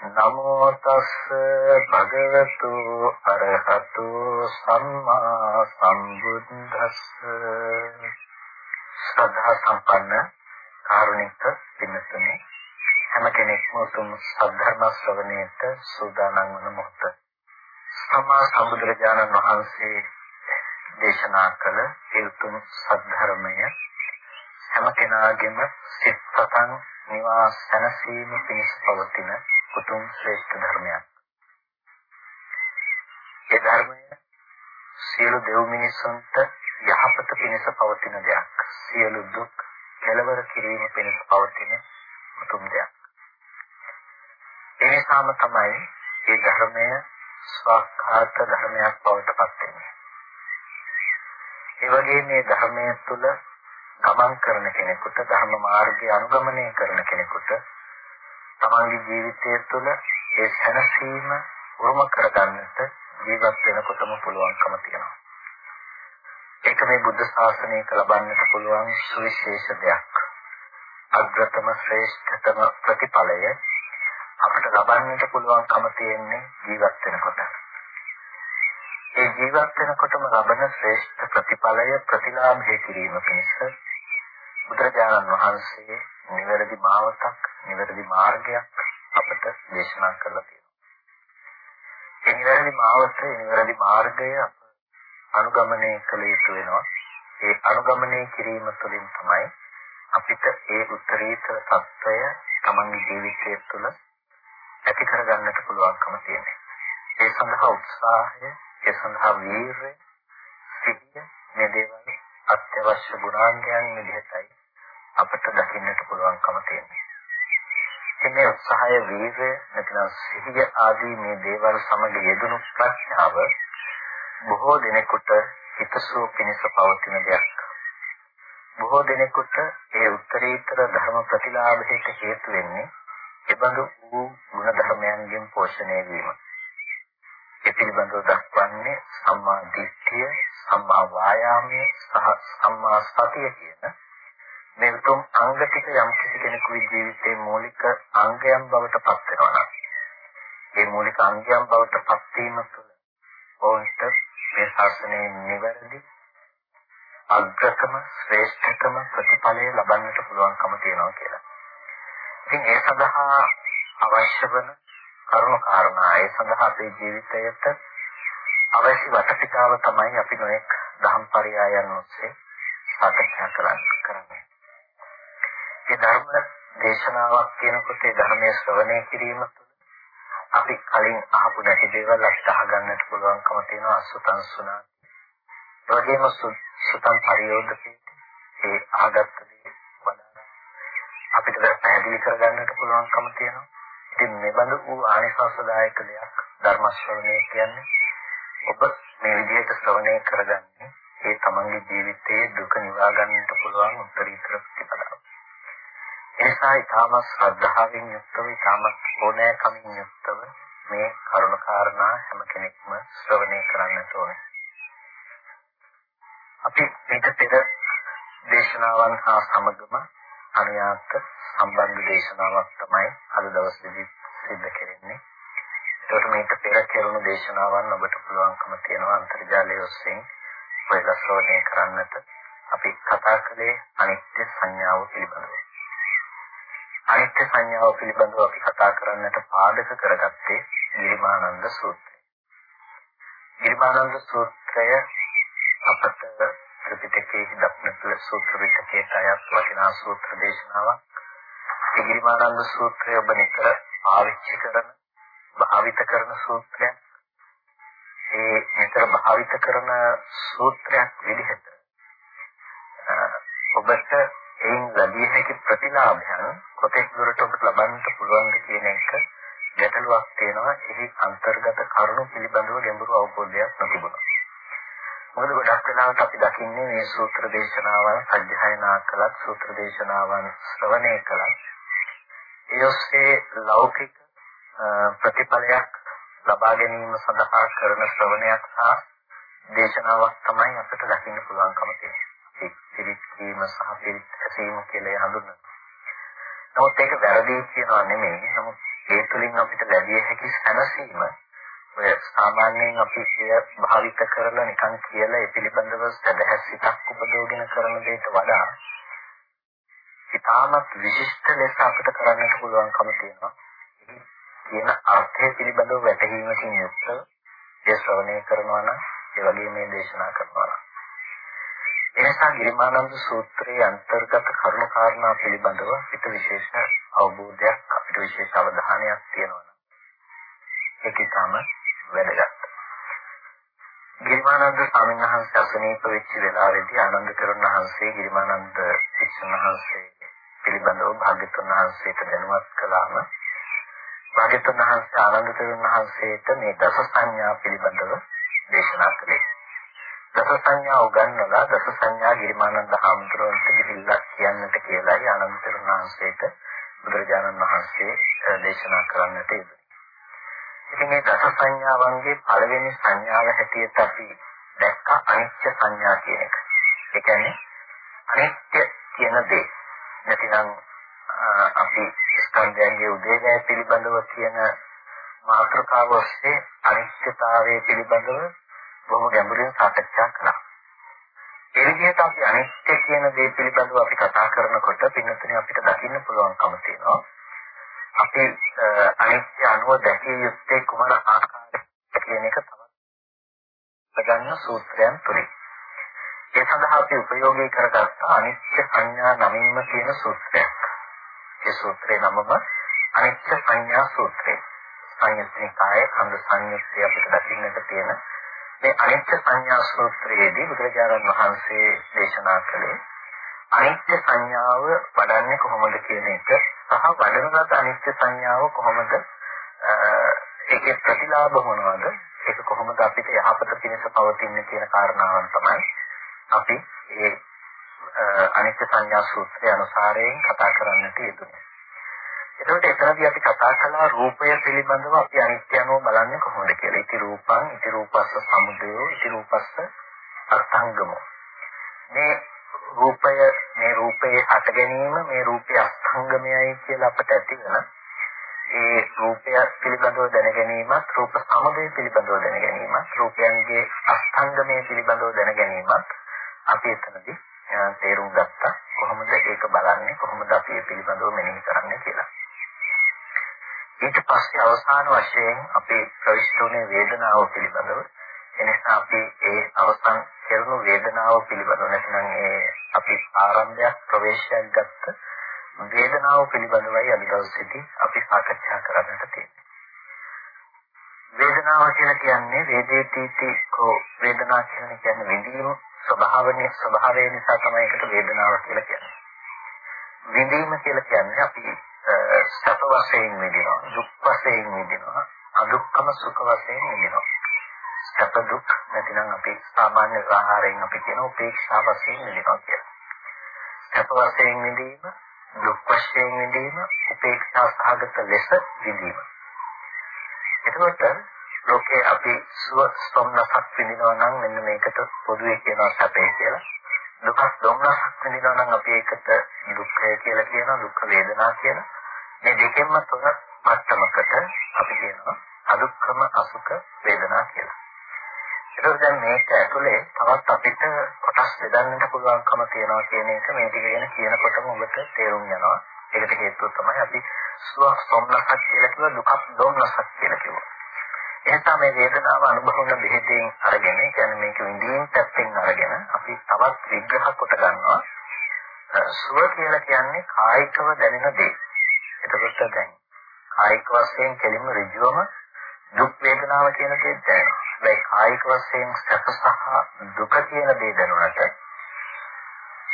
නමෝ තස්ස භගවතු අරහතු සම්මා සම්බුද්දස්ස. ශ්‍රද්ධා සම්පන්න කාරුණික පින්තුනේ හැම කෙනෙක්ම උතුම් සද්ධර්ම ශ්‍රවණයට සූදානම් වන මොහොත. සම්මා සම්බුදුරජාණන් වහන්සේ දේශනා කළ ඒ උතුම් සද්ධර්මය හැම කෙනාගේම සිත් සතන් නිවාස සැනසීම පිණිස පවතින උතුම් ශ්‍රේෂ්ඨ ධර්මයක්. ඒ ධර්මය සියලු දෙව් මිනිසුන්ට යහපත පිණිස පවතින දෙයක්. සියලු දුක් කෙලවර කිරීම පිණිස පවතින උතුම් දෙයක්. ඒ නිසාම තමයි මේ ධර්මය ස්වාක්ඛාත ධර්මයක් බවට පත් වෙන්නේ. ඒ වගේම මේ ධර්මයේ තුල ගමන් කරන කෙනෙකුට ධර්ම මාර්ගය අනුගමනය කරන කෙනෙකුට තමන්ගේ ජීවිතය තුළ ඒ සැනසීම උරුම කරගන්නට ජීවත් වෙනකොටම පුළුවන්කම තියෙනවා. ඒක මේ බුද්ධ ශාසනයක ලබන්නට පුළුවන් සුවිශේෂ දෙයක්. අග්‍රතම ශ්‍රේෂ්ඨතම ප්‍රතිඵලය අපිට ලබන්නට පුළුවන්කම තියෙන්නේ ජීවත් වෙනකොට. ඒ ජීවත් වෙනකොටම ලබන ශ්‍රේෂ්ඨ ප්‍රතිඵලය ප්‍රතිලාභය කිරීම පිණිස බුදුරජාණන් වහන්සේ නිවැරදි මාවතක් නිවැරදි මාර්ගයක් අපට දේශනා කරලා තියෙනවා. ඒ නිවැරදි මාවතේ නිවැරදි මාර්ගය අනුගමනය කළ යුතු වෙනවා. ඒ අනුගමනය කිරීම තුළින් තමයි අපිට ඒ උත්තරීතර தত্ত্বය තමන්ගේ ජීවිතය තුළ ඇති කරගන්නට පුළුවන්කම තියෙනවා. ඒ සඳහා උත්සාහය, ඒ සඳහා වීරය, සිහිය මේ දේවල් අත්‍යවශ්‍ය ගුණාංගයන් විදිහටයි අපට දකින්නට පුළුවන්කම තියෙනවා. ඉතින් මේ උත්සාහය වීර්ය නැත්නම් සිහිය ආදී මේ දේවල් සමග යෙදුණු ප්‍රඥාව බොහෝ දිනෙකට හිතසුව පිණිස පවතින දෙයක්. බොහෝ දිනෙකට ඒ උත්තරීතර ධර්ම ප්‍රතිලාභයට හේතු වෙන්නේ එබඳු වූ ගුණ ධර්මයන්ගෙන් පෝෂණය වීම. ඒ පිළිබඳව දක්වන්නේ සම්මා දිට්ඨිය, සම්මා වායාමය සහ සම්මා සතිය කියන මේ උතුම් අංග ටික යම් කිසි කෙනෙකුගේ ජීවිතයේ මූලික අංගයන් බවට පත් වෙනවා නම් ඒ මූලික අංගයන් බවට පත් වීම තුළ ඔවුන්ට මේ ශාසනයේ නිවැරදි අග්‍රතම ශ්‍රේෂ්ඨතම ප්‍රතිඵලය ලබන්නට පුළුවන්කම තියෙනවා කියලා. ඉතින් ඒ සඳහා අවශ්‍ය වන කරුණු කාරණා ඒ සඳහා අපේ ජීවිතයට අවශ්‍ය වටපිටාව තමයි අපි නොඑක් දහම් පරයයන් ඔස්සේ සාකච්ඡා කරන්නේ. ඒ ධර්ම දේශනාවක් කියනකොට ඒ ධර්මයේ ශ්‍රවණය කිරීම තුළ අපි කලින් අහපු නැති දේවල් අපිට අහගන්නට පුළුවන්කම තියෙනවා අසුතං සුණා. ඒ වගේම සුතං පරියෝධකේ ඒ ආගත්ත දේ වඩා අපිට පැහැදිලි කරගන්නට පුළුවන්කම තියෙනවා. ඉතින් මෙබඳු වූ ආනිසංසදායක දෙයක් ධර්ම ශ්‍රවණය කියන්නේ ඔබ මේ විදිහට ශ්‍රවණය කරගන්නේ ඒ තමන්ගේ ජීවිතයේ දුක නිවා ගන්නට පුළුවන් උත්තරීතර ප්‍රතිපදාව. එනිසා ඊටම ශ්‍රද්ධාවෙන් යුක්තව ඊටම ඕනෑකමින් යුක්තව මේ කරුණ කාරණා හැම කෙනෙක්ම ශ්‍රවණය කරන්නට ඕනේ. අපි මේක පෙර දේශනාවන් හා සමගම අනියාත් සම්බන්ධ දේශනාවක් තමයි අද දවසේදී සිද්ධ කරන්නේ. ඒකට මේක පෙර කෙරුණු දේශනාවන් ඔබට පුළුවන්කම තියෙනවා අන්තර්ජාලය ඔස්සේ ඔයලා ශ්‍රවණය කරන්නට. අපි කතා කළේ අනිත්‍ය සංඥාව පිළිබඳව. අනිත්‍ය සංඥාව පිළිබඳව අපි කතා කරන්නට පාදක කරගත්තේ ගිරිමානන්ද සූත්‍රය. ගිරිමානන්ද සූත්‍රය සූත්‍රය අපට ත්‍රිපිටකයේ දක්නට සූත්‍ර පිටකයට අයත් වටිනා සූත්‍ර දේශනාවක්. ඉගිරිමානන්ද සූත්‍රය ඔබ නිතර පාවිච්චි කරන භාවිත කරන සූත්‍රයක්. ඒ නිතර භාවිත කරන සූත්‍රයක් විදිහට ඔබට එයින් ලැබිය හැකි ප්‍රතිලාභයන් කොතෙක් දුරට ඔබට ලබන්නට පුළුවන්ද කියන එක ගැටලුවක් තියෙනවා. එහි අන්තර්ගත කරුණු පිළිබඳව ගැඹුරු අවබෝධයක් නොතිබුණා. මොකද ගොඩක් වෙලාවට අපි දකින්නේ මේ සූත්‍ර දේශනාවන් අධ්‍යයනා කළත් සූත්‍ර දේශනාවන් ශ්‍රවණය කළත් ඒ ඔස්සේ ලෞකික ප්‍රතිඵලයක් ලබා ගැනීම සඳහා කරන ශ්‍රවණයක් සහ දේශනාවක් තමයි අපිට දකින්න පුළුවන්කම තියෙන්නේ. පිළිත් කීම සහ පිළිත් ඇසීම කියලා හඳුන්වනවා. නමුත් ඒක වැරදි කියනවා නෙමෙයි. නමුත් ඒ තුළින් අපිට ලැබිය හැකි සැනසීම ඔය සාමාන්‍යයෙන් අපි එය භාවිත කරලා නිකන් කියලා ඒ පිළිබඳව සදහැස් සිතක් උපදෝගෙන කරන දෙයට වඩා ඉතාමත් විශිෂ්ට ලෙස අපිට කරන්නට පුළුවන්කම තියෙනවා. කියන අර්ථය පිළිබඳව වැටහීමකින් යුක්තව ඒ ශ්‍රවණය කරනවා නම් ඒ වගේ මේ දේශනා කරනවා නම් එනිසා ගිරිමානන්ද සූත්‍රයේ අන්තර්ගත කරුණු කාරණා පිළිබඳව පිට විශේෂ අවබෝධයක් අපිට විශේෂ අවධානයක් තියෙනවා. ඒක තමයි වැදගත්. ගිරිමානන්ද ස්වාමීන් වහන්සේ අසනීප වෙච්ච වෙලාවේදී ආනන්ද තෙරුන් වහන්සේ ගිරිමානන්ද වික්ෂුන් වහන්සේ පිළිබඳව භාග්‍යතුන් වහන්සේට දැනුවත් කළාම භාග්‍යතුන් වහන්සේ ආනන්ද තෙරුන් වහන්සේට මේ දස සංඥා පිළිබඳව දේශනා කළේ. දස සංඥා උගන්වලා දස සංඥා ගිරිමානන්ද හාමුදුරුවන්ට ගිහිල්ලා කියන්නට කියලායි ආනන්ද තෙරුන් වහන්සේට බුදුරජාණන් වහන්සේ දේශනා කරන්නට යෙදුනේ. ඉතින් මේ දස සංඥාවන්ගේ පළවෙනි සංඥාව හැටියට අපි දැක්ක අනිත්‍ය සංඥා කියන එක. ඒ කියන්නේ අනිත්‍ය කියන දේ. නැතිනම් අපි ස්කන්ධයන්ගේ උදේවැය පිළිබඳව කියන මාතෘකාව ඔස්සේ අනිත්‍යතාවය පිළිබඳව බොහොම ගැඹුරින් සාකච්ඡා කළා. ඒ විදිහට අපි අනිත්‍ය කියන දේ පිළිබඳව අපි කතා කරනකොට පින්නතුනේ අපිට දකින්න පුළුවන්කම තියෙනවා. අපේ අනිත්‍ය අනුව දැකිය යුත්තේ කුමන ආකාරයක කියන එක තමයි ගන්න සූත්‍රයන් තුලින්. ඒ සඳහා අපි ප්‍රයෝගී කරගත්ත අනිත්‍ය සංඥා නමින්ම කියන සූත්‍රයක්. ඒ සූත්‍රේ නමම අනිත්‍ය සංඥා සූත්‍රය. සංයුත්නිකායේ කන්ද සංයුත්තේ අපිට දකින්නට තියෙන මේ අනිත්‍ය සංඥා සූත්‍රයේදී බුදුරජාණන් වහන්සේ දේශනා කළේ අනිත්‍ය සංඥාව වඩන්නේ කොහොමද කියන එක සහ වඩන ලද අනිත්‍ය සංඥාව කොහොමද ඒකේ ප්‍රතිලාභ මොනවද ඒක කොහොමද අපිට යහපත පිණිස පවතින්නේ කියන කාරණාවන් තමයි අපි ඒ අනිත්‍ය සංඥා සූත්‍රය අනුසාරයෙන් කතා කරන්නට යෙදුනේ. එතකොට එතනදී අපි කතා කළා රූපය පිළිබඳව අපි අනිත්‍ය අනුව බලන්නේ කොහොමද කියලා. ඉති රූපං, ඉති රූපස්ස සමුදයෝ, ඉති රූපස්ස අර්ථංගමෝ. මේ රූපය මේ රූපයේ හට ගැනීම මේ රූපය අස්තංගමයයි කියලා අපට ඇති වෙන ඒ රූපය පිළිබඳව දැන ගැනීමත් රූප සමුදය පිළිබඳව දැන ගැනීමත් රූපයන්ගේ අස්තංගමය පිළිබඳව දැන ගැනීමත් අපි එතනදී තේරුම් ගත්තා කොහොමද ඒක බලන්නේ කොහොමද අපි ඒ පිළිබඳව මෙනෙහි කරන්නේ කියලා. ඊට පස්සේ අවසාන වශයෙන් අපි ප්‍රවිෂ්ඨුනේ වේදනාව පිළිබඳව එනිසා අපි ඒ අවසන් කෙරුණු වේදනාව පිළිබඳව නැත්නම් ඒ අපි ආරම්භයක් ප්‍රවේශයක් ගත්ත වේදනාව පිළිබඳවයි අද දවසේදී අපි සාකච්ඡා කරන්නට තියෙන්නේ. වේදනාව කියලා කියන්නේ වේදේතිති කෝ වේදනා කියන කියන්නේ විඳීම ස්වභාවනේ ස්වභාවය නිසා තමයි ඒකට වේදනාව කියලා කියන්නේ. විඳීම කියලා කියන්නේ අපි සැප වශයෙන් විඳිනවා, දුක් වශයෙන් විඳිනවා, අදුක්කම සුඛ වශයෙන් විඳිනවා. සැප දුක් නැතිනම් අපි සාමාන්‍ය ආහාරයෙන් අපි කියන උපේක්ෂා වශයෙන් විඳිනවා කියලා. සැප වශයෙන් විඳීම, දුක් වශයෙන් විඳීම, උපේක්ෂා සහගත ලෙස විඳීම. එතකොට ලෝකේ අපි සුව සොම්නසක් විඳිනවා නම් මෙන්න මේකට පොදුවේ කියනවා සැපේ කියලා. දුකක් දුම්නසක් විඳිනවා නම් අපි ඒකට දුක්ඛය කියලා කියනවා, දුක් වේදනා කියලා. මේ දෙකෙන්ම තුන මට්ටමකට අපි කියනවා අදුක්කම අසුඛ වේදනා කියලා. ඒකෝ දැන් මේක ඇතුලේ තවත් අපිට කොටස් බෙදන්නට පුළුවන්කම තියෙනවා කියන එක මේ ටික ගැන කියනකොටම ඔබට තේරුම් යනවා. ඒකට හේතුව තමයි අපි සුව සොම්නසක් කියලා කිව්ව දුකක් දොම්නසක් කියලා කිව්වා. එනිසා මේ වේදනාව අනුභව කරන බෙහෙතෙන් අරගෙන කියන්නේ මේක විඳින් පැත්තෙන් අරගෙන අපි තවත් විග්‍රහ කොට ගන්නවා සුව කියලා කියන්නේ කායිකව දැනෙන දේ. එතකොට දැන් කායික වශයෙන් කෙලින්ම ඍජුවම දුක් වේදනාව කියන දේ දැනෙනවා. හැබැයි කායික වශයෙන් සැප සහ දුක කියන දේ දැනුණට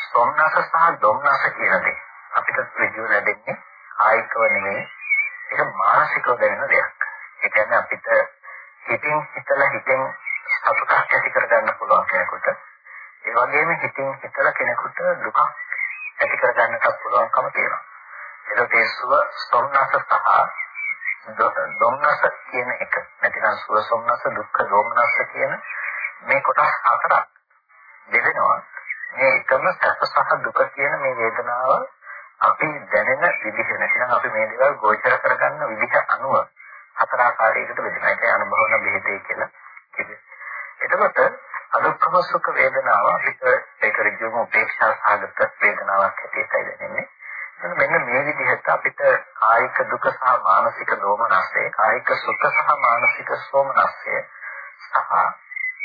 සොම්නස සහ දුම්නස කියන දේ අපිට ඍජුව ලැබෙන්නේ කායිකව නෙමෙයි ඒක මානසිකව දැනෙන දෙයක්. ඒ කියන්නේ අපිට හිතින් හිතලා හිතෙන් සතුටක් ඇති කරගන්න පුළුවන් කෙනෙකුට ඒ වගේම හිතින් හිතලා කෙනෙකුට දුකක් ඇති කරගන්නත් පුළුවන්කම තියෙනවා. ඒක තේසුව සොම්නස සහ දොම්නස කියන එක. නැතිනම් සුව සොම්නස දුක්ඛ දොම්නස කියන මේ කොටස් හතරක් දෙදෙනවා. මේ එකම සැප සහ දුක කියන මේ වේදනාව අපි දැනෙන විදිහ නැතිනම් අපි මේ දේවල් ගෝචර කරගන්න විදිහ අනුව හතර ආකාරයකට බෙදෙනවා. ඒකයි අනුභවන බෙහෙතේ කියලා කිව්වේ. එතකොට අදුක්ඛම සුඛ වේදනාව අපිට ඒක ඍජුවම උපේක්ෂා සාගත වේදනාවක් හැටියටයි දැනෙන්නේ. මෙන්න මේ විදිහට අපිට කායික දුක සහ මානසික දෝමනස්ය, කායික සුඛ සහ මානසික සෝමනස්ය සහ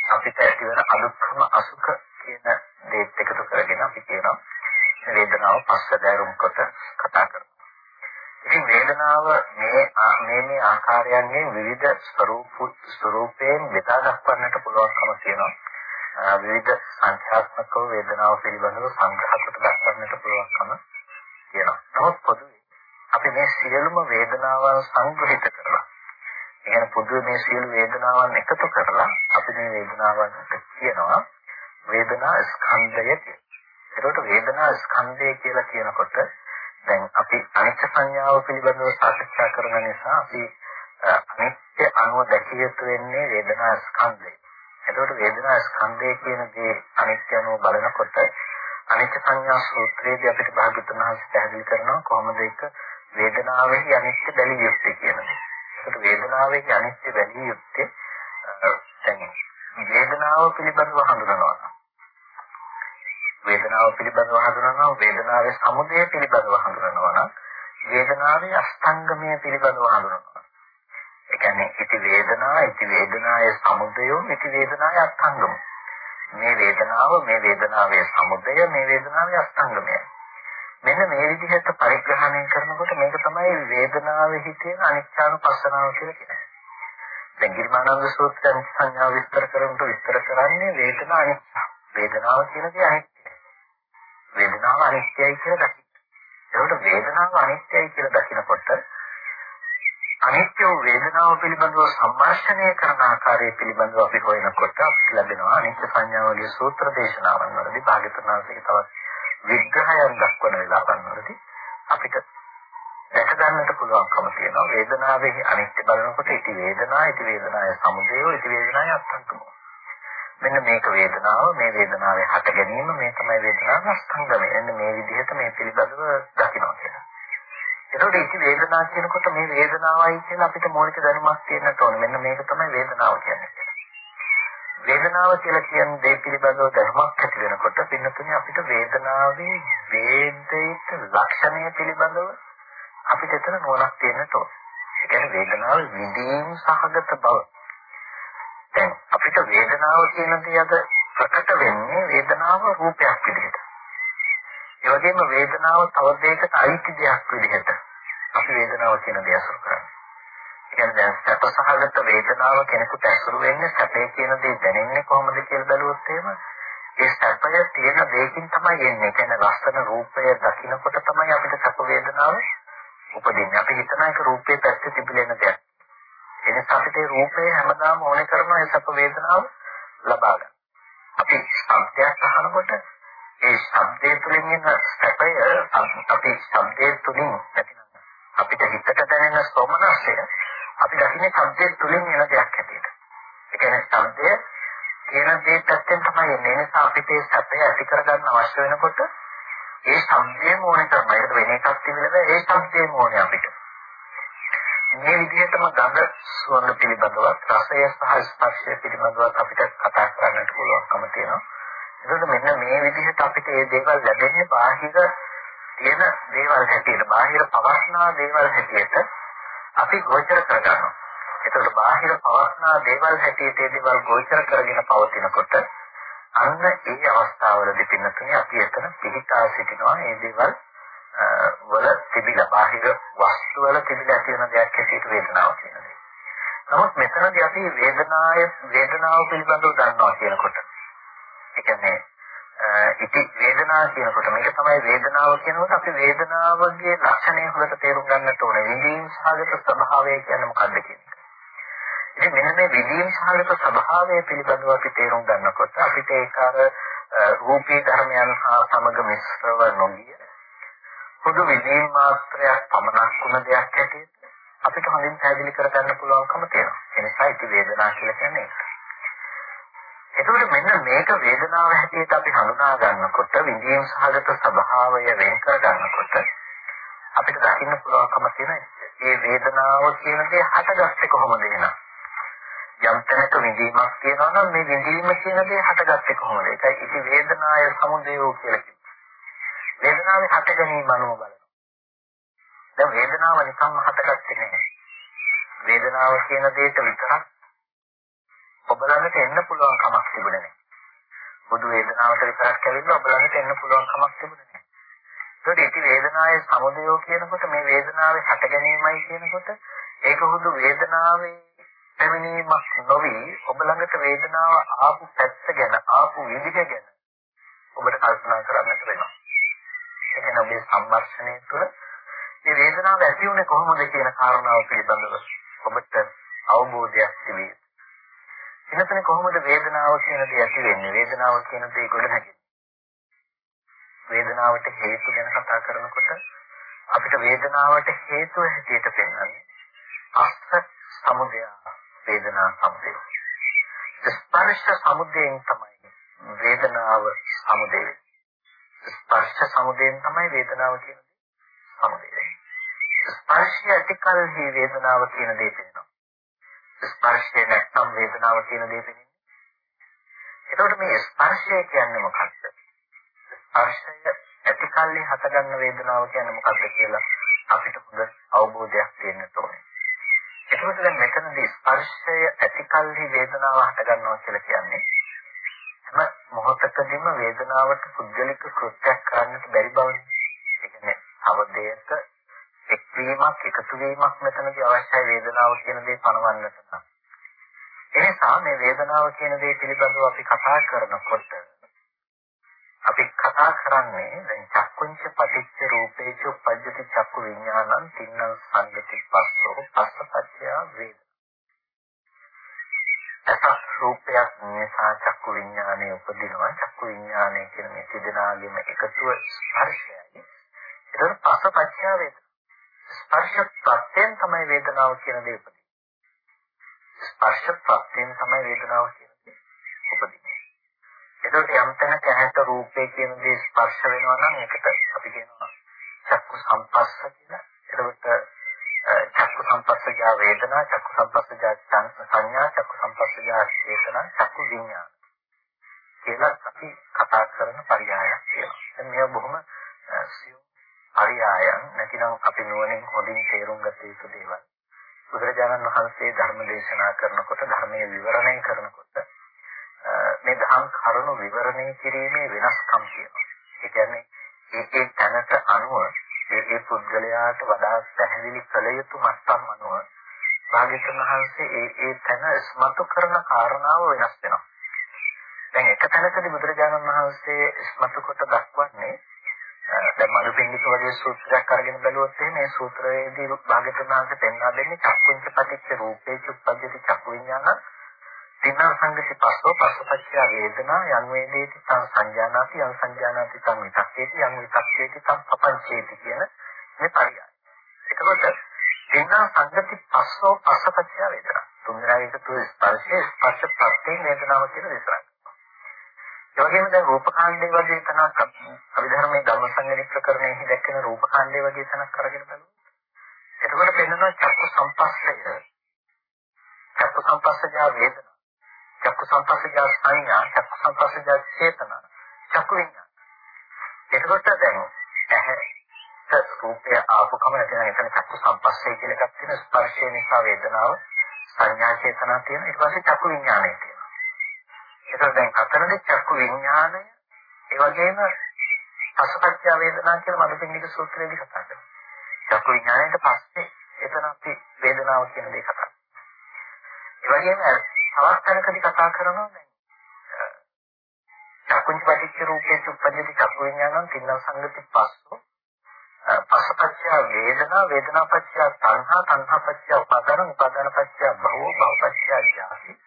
අපිට ඇතිවන අදුක්ඛම අසුඛ කියන දේත් එකතු කරගෙන අපි කියනවා වේදනාව පස්සදෑරුම් කොට කතා කරනවා. ඉතින් වේදනාව මේ මේ මේ ආකාරයන්ගෙන් විවිධ ස්වરૂප ස්වરૂපයෙන් බෙදා දක්වන්නට පුළුවන්කම තියෙනවා. විවිධ සංඛ්‍යාත්මක වේදනාව පිළිබඳව සංග්‍රහකට දක්වන්නට පුළුවන්කම තියෙනවා. නමුත් පොදුවේ අපි මේ සියලුම වේදනාවන් සංග්‍රහිත කරලා එහෙනම් පොදුවේ මේ සියලු වේදනාවන් එකතු කරලා අපි මේ වේදනාවන්ට කියනවා වේදනා ස්කන්ධය කියලා. ඒකට වේදනා ස්කන්ධය කියලා කියනකොට දැන් අපි අනිත්‍ය සංඥාව පිළිබඳව සාකච්ඡා කරන නිසා අපි අනිත්‍ය අනුව දැකිය යුතු වෙන්නේ වේදනා ස්කන්ධය. එතකොට වේදනා ස්කන්ධය කියන දේ අනිත්‍ය අනුව බලනකොට අනිත්‍ය සංඥා සූත්‍රයේදී අපිට භාග්‍යතුන් වහන්සේ පැහැදිලි කරනවා කොහොමද ඒක වේදනාවේ අනිත්‍ය බැලිය යුත්තේ කියන දේ. ඒකට වේදනාවේ අනිත්‍ය බැලිය යුත්තේ දැන් වේදනාව පිළිබඳව හඳුනනවා. වේදනාව පිළිබඳව හඳුනනවා වේදනාවේ සමුදය පිළිබඳව හඳුනනවා නම් වේදනාවේ අස්තංගමය පිළිබඳව හඳුනනවා. ඒ කියන්නේ ඉති වේදනා ඉති වේදනායේ සමුදය ඉති වේදනායේ අස්තංගම. මේ වේදනාව මේ වේදනාවේ සමුදය මේ වේදනාවේ අස්තංගමය. මෙන්න මේ විදිහට පරිග්‍රහණය කරනකොට මේක තමයි වේදනාවේ හිතේන අනිත්‍යානුපස්සනාව කියලා කියන්නේ. දැන් ගිරිමානන්ද සූත්‍රයෙන් සංඥා විස්තර කරනකොට විස්තර කරන්නේ වේදනා අනිත්‍ය. වේදනාව කියන දේ අනිත්‍ය. වේදනාව අනිත්‍යයි කියලා දකින්න. ඒකට වේදනාව අනිත්‍යයි කියලා දකිනකොට අනිත්‍ය වේදනාව පිළිබඳව සම්මර්ෂණය කරන ආකාරය පිළිබඳව අපි හොයනකොට අපිට ලැබෙනවා අනිත්‍ය සංඥාවලිය සූත්‍ර දේශනාවන් වලදී භාග්‍යතුනාංශික තවත් විග්‍රහයන් දක්වන වෙලාවන් වලදී අපිට දැක ගන්නට පුළුවන්කම තියෙනවා වේදනාවේ අනිත්‍ය බලනකොට ඉති වේදනා ඉති වේදනාවේ සමුදය ඉති වේදනාවේ අත්ංකම මෙන්න මේක වේදනාව මේ වේදනාවේ හට ගැනීම මේ තමයි වේදනාවේ ස්කන්ධය. එන්න මේ විදිහට මේ පිළිබඳව දකිනවා කියලා. ඒකෝට ඉති වේදනාව කියනකොට මේ වේදනාවයි කියලා අපිට මූලික දැනුමක් තියෙන්න ඕනේ. මෙන්න මේක තමයි වේදනාව කියන්නේ. වේදනාව කියලා කියන දේ පිළිබඳව දැනුමක් ඇති වෙනකොට පින්නතුනේ අපිට වේදනාවේ වේදිත ලක්ෂණය පිළිබඳව අපිට එතන නුවණක් තියෙන්න ඕනේ. ඒ කියන්නේ වේදනාව විදීම් සහගත බව. දැන් අපිට වේදනාව කියන දේ අද ප්‍රකට වෙන්නේ වේදනාව රූපයක් විදිහට. ඒ වගේම වේදනාව තව දෙයකට අයිති දෙයක් විදිහට අපි වේදනාව කියන දේ අසුර කරන්නේ. කියන්නේ දැන් සැපසහගත වේදනාව කෙනෙකුට ඇසුරු වෙන්නේ සැපේ කියන දේ දැනෙන්නේ කොහොමද කියලා බැලුවොත් එහෙම ඒ සැපය තියෙන දෙයකින් තමයි එන්නේ. කියන්නේ ලස්සන රූපය දකිනකොට තමයි අපිට සැප වේදනාව උපදින්නේ. අපි හිතන එක රූපේ පැත්තේ තිබෙන දෙයක්. එනිසා අපිට රූපය හැමදාම ඕනේ කරන ඒ සැප වේදනාව ලබා ගන්න. අපි ශබ්දයක් අහනකොට ඒ ශබ්දයේ තුලින් එන සැපය අපි ශබ්දයේ තුලින් අපිට හිතට දැනෙන සොමනසය අපි දකින්නේ ශබ්දයේ තුලින් එන දෙයක් හැටියට. ඒ කියන්නේ ශබ්දය කියන දේ පැත්තෙන් තමයි එන්නේ. ඒ නිසා අපිට ඒ සැපය ඇති කරගන්න අවශ්‍ය වෙනකොට ඒ ශබ්දයේම ඕනේ තමයි. ඒක වෙන එකක් තිබෙන්නේ ඒ ශබ්දයේම ඕනේ අපිට. මේ විදිහටම ගඳ සුවඳ පිළිබඳව රසය සහ ස්පර්ශය පිළිබඳව අපිට කතා කරන්නට පුළුවන්කම තියෙනවා. ඒකද මෙන්න මේ විදිහට අපිට මේ දේවල් ලැබෙන්නේ බාහිර තියෙන දේවල් හැටියට බාහිර පවස්නා දේවල් හැටියට අපි ගෝචර කරගන්නවා. ඒකට බාහිර පවස්නා දේවල් හැටියට ඒ දේවල් ගෝචර කරගෙන පවතිනකොට අන්න ඒ අවස්ථාවලදී පින්නතුනේ අපි එතන පිළිකා සිටිනවා මේ දේවල් වල තිබිලා බාහිර වස්තු වල තිබිලා ඇති වෙන දෙයක් හැටියට වේදනාව කියන දේ. නමුත් මෙතනදී අපි වේදනාය වේදනාව පිළිබඳව දන්නවා කියනකොට ඒ කියන්නේ ඉති වේදනාව කියනකොට මේක තමයි වේදනාව කියනකොට අපි වේදනාවගේ ලක්ෂණය හොඳට තේරුම් ගන්නට ඕනේ. විඳීම් සහගත ස්වභාවය කියන්නේ මොකක්ද කියන එක. ඉතින් මෙන්න මේ විඳීම් සහගත ස්වභාවය පිළිබඳව අපි තේරුම් ගන්නකොට අපිට ඒක අර රූපී ධර්මයන් හා සමග මිශ්‍රව නොගිය පොදු විඳීම් මාත්‍රයක් පමණක් වුණ දෙයක් හැටියට අපිට හොඳින් පැහැදිලි කරගන්න පුළුවන්කම තියෙනවා. ඒ නිසා ඉති වේදනාව කියලා කියන්නේ ඒක. එතකොට මෙන්න මේක වේදනාව හැටියට අපි හඳුනා ගන්නකොට විඳීම් සහගත ස්වභාවය වෙන් කර ගන්නකොට අපිට දකින්න පුළුවන්කම තියෙන මේ වේදනාව කියන දේ හටගත්තේ කොහොමද එහෙනම්? යම් තැනක විඳීමක් තියෙනවා නම් මේ විඳීම කියන දේ හටගත්තේ කොහොමද? ඒකයි ඉති වේදනාය සමුදයෝ කියලා කියන්නේ. වේදනාවේ හට ගැනීම අනුව බලනවා දැන් වේදනාව නිකම්ම හටගත්තේ නැහැ. වේදනාව කියන දෙයට විතරක් ඔබලන්ට එන්න පුළුවන් කමක් තිබුණේ නැහැ. බුදු වේදනාවට විතරක් ඇවිල්ලා ඔබලන්ට එන්න පුළුවන් කමක් තිබුණේ නැහැ. ඒකට ඉති වේදනාවේ සමුදයෝ කියනකොට මේ වේදනාවේ හට ගැනීමයි කියනකොට ඒක හුදු වේදනාවේ පැමිණීමක් නොවි ඔබ ළඟට වේදනාව ආපු පැත්ත ගැන ආපු විදිහ ගැන ඔබට කල්පනා කරන්නට වෙනවා. ඒ කියන්නේ ඔබේ සම්මර්ෂණය තුළ මේ වේදනාව ඇති වුණේ කොහොමද කියන කාරණාව පිළිබඳව ඔබට අවබෝධයක් තිබේ. එනතන කොහොමද වේදනාව කියන දේ ඇති වෙන්නේ? වේදනාව කියන දේ ගොඩ නැගෙන්නේ. වේදනාවට හේතු ගැන කතා කරනකොට අපිට වේදනාවට හේතුව හැටියට පෙන්වන්නේ අස්ස සමුදය වේදනා සමුදය. ස්පර්ශ සමුදයෙන් තමයි වේදනාව සමුදය. ස්පර්ශ සමුදයෙන් තමයි වේදනාව කියන්නේ සමුදය. ස්පර්ශය ඇතිකල්හි වේදනාව කියන දේ පෙන්වනවා. ස්පර්ශය නැත්නම් වේදනාව කියන දේ පෙනෙන්නේ. එතකොට මේ ස්පර්ශය කියන්නේ මොකක්ද? ස්පර්ශය ඇතිකල්ලි හටගන්න වේදනාව කියන්නේ මොකක්ද කියලා අපිට හොඳ අවබෝධයක් තියෙන්න ඕනේ. එතකොට දැන් මෙතනදී ස්පර්ශය ඇතිකල්හි වේදනාව හටගන්නවා කියලා කියන්නේ හැම මොහොතකදීම වේදනාවට පුද්ගලික කෘත්‍යයක් කරන්නට බැරි බවනේ. ඒ කියන්නේ අවදේයක එක්වීමක් එකතු වීමක් මෙතනදී අවශ්‍යයි වේදනාව කියන දේ පනවන්නට නම්. එනිසා මේ වේදනාව කියන දේ පිළිබඳව අපි කතා කරනකොට අපි කතා කරන්නේ දැන් චක්කුංච පටිච්ච රූපේච උපජ්ජති චක්කු විඥානං තින්න සංගති පස්සෝ පස්සපච්චය වේද. අසස් රූපයක් නිසා චක්කු විඥානය උපදිනවා චක්කු විඥානය කියන මේ තිදෙනාගේම එකතුව ස්පර්ශයයි. ඒක පස්සපච්චය වේද. ස්පර්ශ ප්‍රත්‍යයෙන් තමයි වේදනාව කියන දේ උපදින්නේ. ස්පර්ශ ප්‍රත්‍යයෙන් තමයි වේදනාව කියන දේ උපදින්නේ. එතකොට යම් තැනක ඇහැට රූපේ කියන දේ ස්පර්ශ වෙනවා නම් ඒකට අපි කියනවා චක්කු සම්පස්ස කියලා. එතකොට චක්කු සම්පස්සජා වේදනා, චක්කු සම්පස්සජා සංඥා, චක්කු සම්පස්සජා චේතනා, චක්කු විඤ්ඤාණ. කියලා අපි කතා කරන පරියායක් කියනවා. දැන් මේවා බොහොම සියුම් පරියායන් නැතිනම් අපි නුවණින් හොඳින් තේරුම් ගත යුතු දේවල්. බුදුරජාණන් වහන්සේ ධර්ම දේශනා කරනකොට ධර්මයේ විවරණය කරනකොට මේ ධම් කරුණු විවරණය කිරීමේ වෙනස්කම් කියනවා. ඒ කියන්නේ ඒකේ තැනට අනුව ඒකේ පුද්ගලයාට වඩා පැහැදිලි කළ යුතු මට්ටම් අනුව භාග්‍යවතුන් වහන්සේ ඒ ඒ තැන ස්මතු කරන කාරණාව වෙනස් වෙනවා. දැන් එක තැනකදී බුදුරජාණන් වහන්සේ ස්මතු කොට දක්වන්නේ දැන් මනුපින්නික වගේ සූත්‍රයක් අරගෙන බැලුවොත් එහෙනම් මේ සූත්‍රයේදී භාග්‍යවතුන් වහන්සේ පෙන්වා දෙන්නේ චක්කුංච පටිච්ච රූපේ චුප්පජ්ජති චක්කු විඥාන තින්න සංගති පස්සෝ පස්සපච්චය වේදනා යං වේදේති තං සංජානාති යං සංජානාති තං විතක්කේති යං විතක්කේති තං පපංචේති කියන මේ පරියය. එතකොට තින්න සංගති පස්සෝ පස්සපච්චය වේදනා තුන්දරාගේ එකතු ස්පර්ශයේ ස්පර්ශ ප්‍රත්‍යයෙන් වේදනාව කියන විතරයි. ඒ වගේම දැන් රූපකාණ්ඩේ වගේ තනක් අභිධර්මයේ ධර්මසංගණි ප්‍රකරණයෙහි දැක්වෙන රූපකාණ්ඩේ වගේ තනක් අරගෙන බලමු. එතකොට පෙන්වනවා චක්කු සම්පස්සය. චක්කු සම්පස්සජා වේදනා. චක්කු සම්පස්සජා සංඥා, චක්කු සම්පස්සජා චේතනා, චක්කු විඤ්ඤාණ. එතකොට දැන් ඇහැ රූපය ආපුකම නැතිනම් එතන චක්කු සම්පස්සේ කියලා එකක් තියෙන ස්පර්ශය නිසා වේදනාව සංඥා චේතනා තියෙනවා ඊට පස්සේ චක්කු විඥානය තියෙනවා. ඒකට දැන් අතරදී චක්කු විඥානය ඒ වගේම පසුපච්චය වේදනා කියලා මදුපින්නික සූත්‍රයේදී කතා කරනවා. චක්කු විඥාණයට පස්සේ එතන අපි වේදනාව කියන දේ කතා කරනවා. ඒ වගේම තවත් තැනකදී කතා කරනවා දැන් චක්කුංච පටිච්ච රූපේ උප්පජ්ජති චක්කු විඥානං තින්න සංගති පස්සෝ පසපච්චය වේදනා වේදනාපච්චය තණ්හා තණ්හාපච්චය උපාදාන උපාදානපච්චය භව භවපච්චය ජාති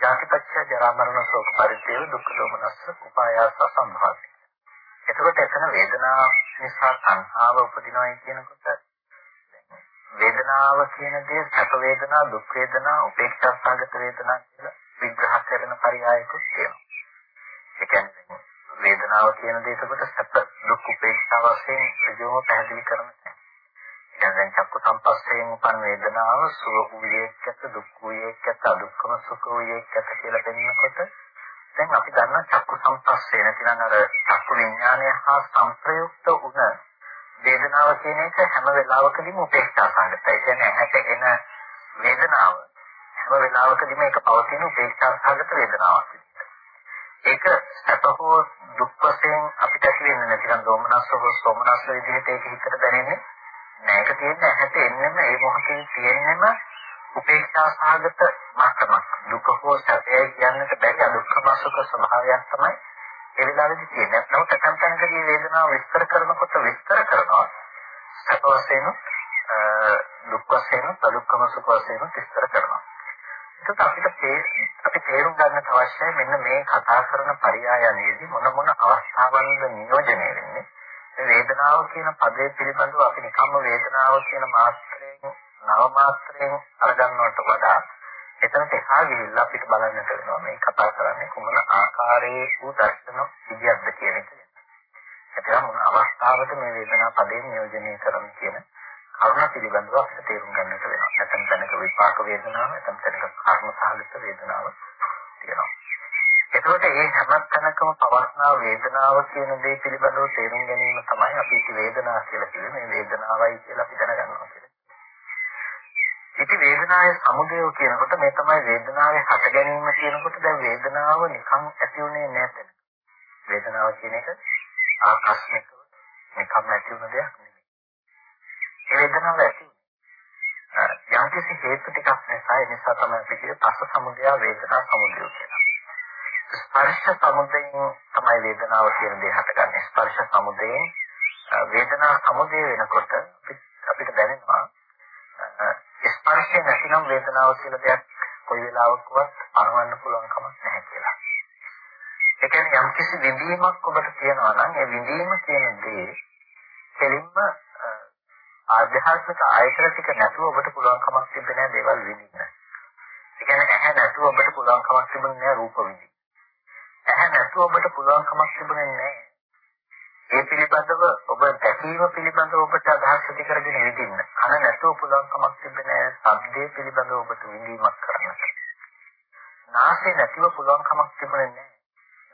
ජාතිපච්චය ජරා මරණ ශෝක පරිදේව දුක්ඛ දෝමනස්ස උපායාස සම්භාවය එතකොට එතන වේදනාව නිසා සංහාව උපදිනවයි කියනකොට වේදනාව කියන දේ සැප වේදනා, දුක් වේදනා, උපේක්ෂා සහගත වේදනා කියලා විග්‍රහ කරන පරයයකුත් තියෙනවා. ඒ කියන්නේ වේදනාව කියන දේ එතකොට සැප දුක් උපේක්ෂා වශයෙන් ඍජුවම පැහැදිලි කරනවා. දැන් චක්කු සම්පස්සයෙන් උපන් වේදනාව සුව වූයේකට දුක් වූයේකට අදුක්කම සුඛ වූයේකට කියලා පෙන්නකොට දැන් අපි දන්නා චක්කු සංපස්සේ නැතිනම් අර චක්කු විඥානය හා සංප්‍රයුක්ත වුණ වේදනාව කියන එක හැම වෙලාවකදීම උපේක්ෂා සහගතයි. ඒ කියන්නේ ඇහැට එන වේදනාව හැම වෙලාවකදීම ඒක පවතින උපේක්ෂා සහගත වේදනාවක්. ඒක සැප හෝ දුක් වශයෙන් අපිට ඇති වෙන්නේ නැතිනම් දෝමනස්ස හෝ සෝමනස්ස විදිහට ඒක හිතට දැනෙන්නේ නැහැ. ඒක තියෙන්නේ ඇහැට එන්නෙම ඒ මොහොතේ තියෙන්නෙම උපේක්ෂා සහගත මට්ටමක් දුක හෝ සැපය කියන්නට බැරි අදුක්ඛම සුඛ ස්වභාවයක් තමයි ඒ වෙලාවේදී තියෙන්නේ. නමුත් එකම තැනකදී වේදනාව විස්තර කරනකොට විස්තර කරනවා සැප වශයෙන් දුක් වශයෙන් අදුක්ඛම සුඛ වශයෙන් විස්තර කරනවා. ඒකත් අපිට අපි තේරුම් ගන්නට අවශ්‍යයි මෙන්න මේ කතා කරන පරයයනයේදී මොන මොන අවස්ථාවන්ද නියෝජනය වෙන්නේ. වේදනාව කියන පදේ පිළිබඳව අපි නිකම්ම වේදනාව කියන මාත්‍රයෙන් නව මාත්‍රයෙන් අරගන්නවට වඩා එතනට එහා ගිහිල්ලා අපිට බලන්නට වෙනවා මේ කතා කරන්නේ කොමන ආකාරයේ වූ දර්ශන විදියක්ද කියන එක. එතන මොන අවස්ථාවක මේ වේදනා පදයෙන් නියෝජනය කරන්න කියන කරුණ පිළිබඳව අපිට තේරුම් ගන්නට වෙනවා. නැත්නම් තැනක විපාක වේදනාව, නැත්නම් තැනක කර්ම සහගත වේදනාව තියෙනවා. එතකොට මේ හැම තැනකම පවස්නා වේදනාව කියන දේ පිළිබඳව තේරුම් ගැනීම තමයි අපි වේදනාව කියලා කියන්නේ. මේ වේදනාවයි කියලා අපි දැනගන්නවා කියලා. ඉති වේදනාවේ සමුදය කියනකොට මේ තමයි වේදනාවේ හට ගැනීම කියනකොට දැන් වේදනාව නිකන් ඇති උනේ නැත. වේදනාව කියන එක ආකස්මිකව නිකන් ඇති වුණ දෙයක් නෙමෙයි. ඒ වේදනාව ඇති යම් කිසි හේතු ටිකක් නිසා ඒ නිසා තමයි අපි කියේ පස්ස සමුදය වේදනා සමුදය කියලා. ස්පර්ශ සමුදයෙන් තමයි වේදනාව කියන දේ හටගන්නේ. ස්පර්ශ සමුදයෙන් වේදනා සමුදය වෙනකොට අපිට දැනෙනවා ස්පර්ශය නැතිනම් වේදනාව කියලා දෙයක් කොයි වෙලාවකවත් අරවන්න පුළුවන් කමක් නැහැ කියලා. ඒ කියන්නේ යම් කිසි විඳීමක් ඔබට තියෙනවා නම් ඒ විඳීම කියන දේ දෙලින්ම ආධ්‍යාත්මික ආයතන ටික නැතුව ඔබට පුළුවන් කමක් තිබෙන්නේ නැහැ දේවල් විඳින්න. ඒ කියන්නේ ඇහැ නැතුව ඔබට පුළුවන් කමක් තිබුණේ නැහැ රූප විඳින්න. ඇහැ නැතුව ඔබට පුළුවන් කමක් තිබුණේ නැහැ ඒ පිළිබඳව ඔබ දැකීම පිළිබඳව ඔබට අදහස් ඇති කරගෙන ඉඳින්න. කන නැතුව පුළුවන්කමක් තිබෙන්නේ ශබ්දයේ පිළිබඳව ඔබට විඳීමක් කරන්න. නාසය නැතිව පුළුවන්කමක් තිබුණේ නැහැ.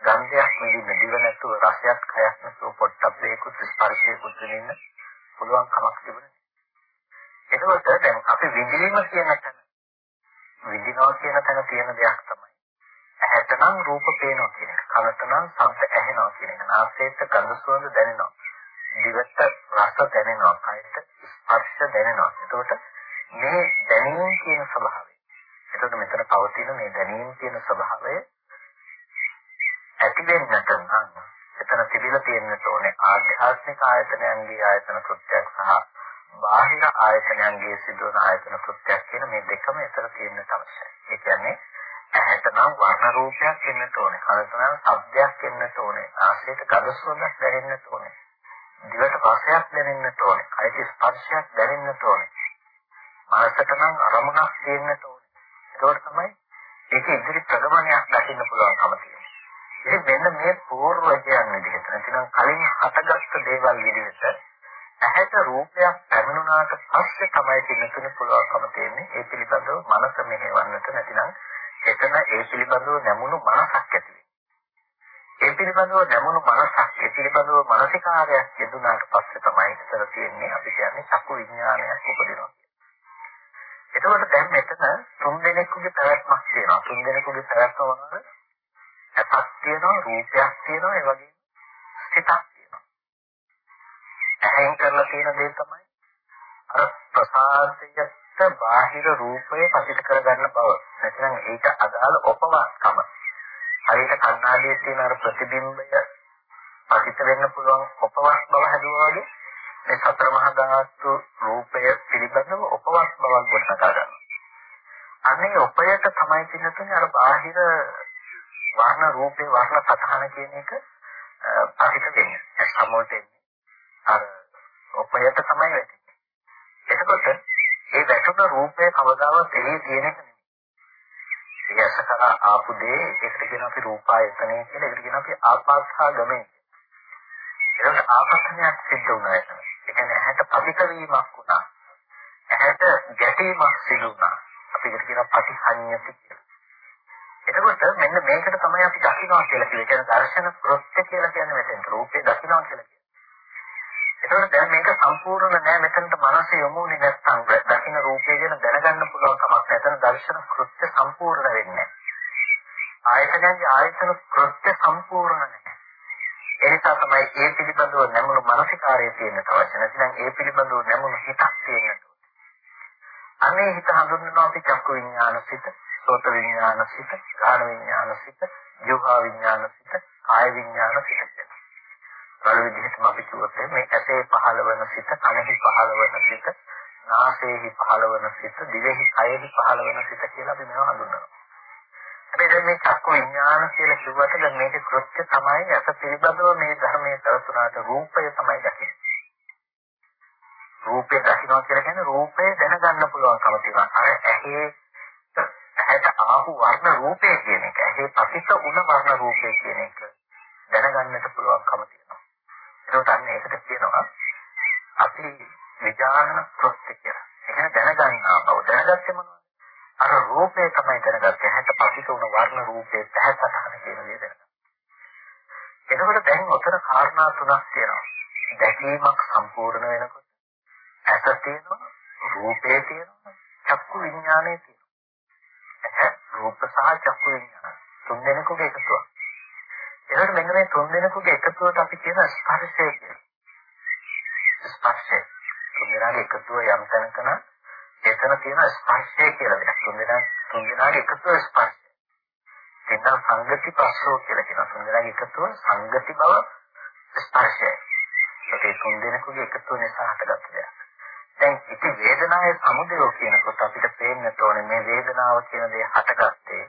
ගන්ධයක් විඳින්න දිව නැතුව රසයක් කයක් නැතුව පොට්ටබ්බේකුත් ස්පර්ශයකුත් විඳින්න පුළුවන්කමක් තිබුණේ. එතකොට දැන් අපි විඳීම කියන තැන විඳිනවා කියන තැන තියෙන දෙයක් තමයි ඇහැට නම් රූප පේනවා කියන එක. කනට නම් ශබ්ද ඇහෙනවා කියන එක. නාසයට ගඳ සුවඳ දැනෙනවා. දිවට රස දැනෙනවා. කයට ස්පර්ශ දැනෙනවා. එතකොට මේ දැනීම කියන ස්වභාවය. එතකොට මෙතන පවතින මේ දැනීම කියන ස්වභාවය ඇති වෙන්නට නම් එතන තිබිලා තියෙන්න ඕනේ ආධ්‍යාත්මික ආයතනයන්ගේ ආයතන කෘත්‍යයක් සහ බාහිර ආයතනයන්ගේ සිදුවන ආයතන කෘත්‍යයක් කියන මේ දෙකම එතන තියෙන්න අවශ්‍යයි. ඒ කියන්නේ ඇහැට නම් වර්ණ රූපයක් එන්නට ඕනේ. කනට නම් ශබ්දයක් එන්නට ඕනේ. නාසයට ගඳ සුවඳක් දැනෙන්නට ඕනේ. දිවට රසයක් දැනෙන්නට ඕනේ. කයට ස්පර්ශයක් දැනෙන්නට ඕනේ. මනසට නම් අරමුණක් තියෙන්නට ඕනේ. ඒකෝට තමයි ඒක ඉදිරි ප්‍රගමනයක් දකින්න පුළුවන්කම තියෙන්නේ. ඒ වෙන මේ පූර්වජයන් විදිහට නැතිනම් කලින් හටගත්තු දේවල් විදිහට ඇහැට රූපයක් පැමිණුණාට පස්සේ තමයි පින්නතුනේ පුළුවන්කම තියෙන්නේ ඒ පිළිබඳව මනස මෙහෙවන්නට නැතිනම් එතන ඒ පිළිබඳව නැමුණු මනසක් ඇති ඒ පිළිබඳව නැමුණු මනසක් ඒ පිළිබඳව මානසිකාරයක් යෙදුනාට පස්සේ තමයි ඉතර තියෙන්නේ අපි කියන්නේ චක්කු විඥානයක් උපදිනවා. එතකොට දැන් මෙතන තුන් දෙනෙකුගේ පැවැත්මක් තියෙනවා. තුන් දෙනෙකුගේ පැවැත්ම මොනවද? ඇසක් තියෙනවා, රූපයක් තියෙනවා, ඒ වගේම සිතක් තියෙනවා. ඇහෙන් කරලා තියෙන දේ තමයි අර ප්‍රසාදයට බාහිර රූපය පසිත කරගන්න බව. නැත්නම් ඒක අදාළ උපවාස්කම. හරියට කණ්ණාඩියේ තියෙන අර ප්‍රතිබිම්බය පසිත වෙන්න පුළුවන් උපවාස් බව හැදුවා වගේ මේ සතර මහා ධාතු රූපය පිළිබඳව උපවාස් බවක් ගොඩනගා ගන්නවා. අනේ උපයට තමයි පින්නතුනේ අර බාහිර වර්ණ රූපේ වර්ණ සතහන කියන එක පහිට වෙන්නේ. සමෝට අර උපයට තමයි වෙන්නේ. එතකොට ඒ වැටුණ රූපය කවදාවත් එළිය තියෙන එක නෙමෙයි. ඒකස කරා ආපු දේ ඒකට කියන අපි රූපායතනය කියලා ඒකට කියන අපි ආපාස්සා ගමේ. ඒක ආපස්සනයක් සිද්ධ වුණා එතන. ඒ කියන්නේ ඇහැට පතිත වීමක් වුණා. ඇහැට ගැටීමක් සිදු වුණා. අපි ඒකට කියනවා පටිහඤ්ඤති කියලා. එතකොට මෙන්න මේකට තමයි අපි දකින්නවා කියලා කියන්නේ. කියන දර්ශන ප්‍රත්‍ය කියලා කියන්නේ මෙතෙන් රූපේ දකින්නවා කියලා කියන්නේ. එතකොට දැන් මේක සම්පූර්ණ නෑ මෙතනට මනස යොමුනේ නැත්නම් දකින්න රූපේ ගැන දැනගන්න පුළුවන් කමක් නැතන දර්ශන කෘත්‍ය සම්පූර්ණ වෙන්නේ නැහැ. ආයතනයේ ආයතන කෘත්‍ය සම්පූර්ණ නැහැ. ඒ නිසා තමයි ඒ පිළිබඳව නැමුණු මානසිකාරය තියෙන අවශ්‍ය නැත්නම් ඒ පිළිබඳව නැමුණු හිතක් තියෙන. අනේ හිත හඳුන්වනවා අපි චක්කු විඥාන සිත, සෝත විඥාන සිත, ගාන විඥාන සිත, ජීවා විඥාන සිත, කාය විඥාන සිත. වල විදිහටම අපි කිව්වොත් මේ ඇසේ පහළවන සිත, කනෙහි පහළවන සිත, නාසයේහි පහළවන සිත, දිවෙහි කයෙහි පහළවන සිත කියලා අපි මේවා හඳුන්වනවා. හැබැයි මේ චක්ක විඥාන කියලා කිව්වට දැන් මේකේ කෘත්‍ය තමයි අත පිළිබඳව මේ ධර්මයේ තවතුනාට රූපය තමයි දකින්නේ. රූපය දකින්නවා කියලා කියන්නේ රූපය දැනගන්න පුළුවන්කම තියෙනවා. අර ඇහි ඇහැට ආපු වර්ණ රූපය කියන එක, ඇහි පතිත උන වර්ණ රූපය කියන එක දැනගන්නට පුළුවන්කම තියෙනවා. ඒකට අන්න ඒකට කියනවා අපි විඥාන කෘත්‍ය කියලා. ඒ කියන්නේ දැනගන්නා බව. දැනගත්තේ මොනවද? අර රූපේ තමයි දැනගත්තේ. හැට පසිත උන වර්ණ රූපේ පැහැසතහන කියන දේ දැනගත්තා. එතකොට දැන් උතර කාරණා තුනක් තියෙනවා. දැකීමක් සම්පූර්ණ වෙනකොට ඇස තියෙනවා, රූපේ තියෙනවා, චක්කු විඥානය තියෙනවා. රූප සහ චක්කු විඥාන තුන් දෙනෙකුගේ එකතුවක්. එතකොට මෙන්න මේ තුන් දෙනෙකුගේ එකතුවට අපි කියන ස්පර්ශය කියලා. ස්පර්ශය. තුන් දෙනාගේ එකතුව යම් තැනක නම් එතන තියෙන ස්පර්ශය කියලා දෙයක්. තුන්දෙනා තුන්දෙනාගේ එකතුව ස්පර්ශය. දෙන්නා සංගති පස්සෝ කියලා කියනවා. තුන්දෙනාගේ එකතුව සංගති බව ස්පර්ශය. ඒ තුන්දෙනෙකුගේ එකතුව නිසා හටගත්ත දෙයක්. දැන් ඉති වේදනාවේ සමුදය කියනකොට අපිට පේන්න ඕනේ මේ වේදනාව කියන දේ හටගත්තේ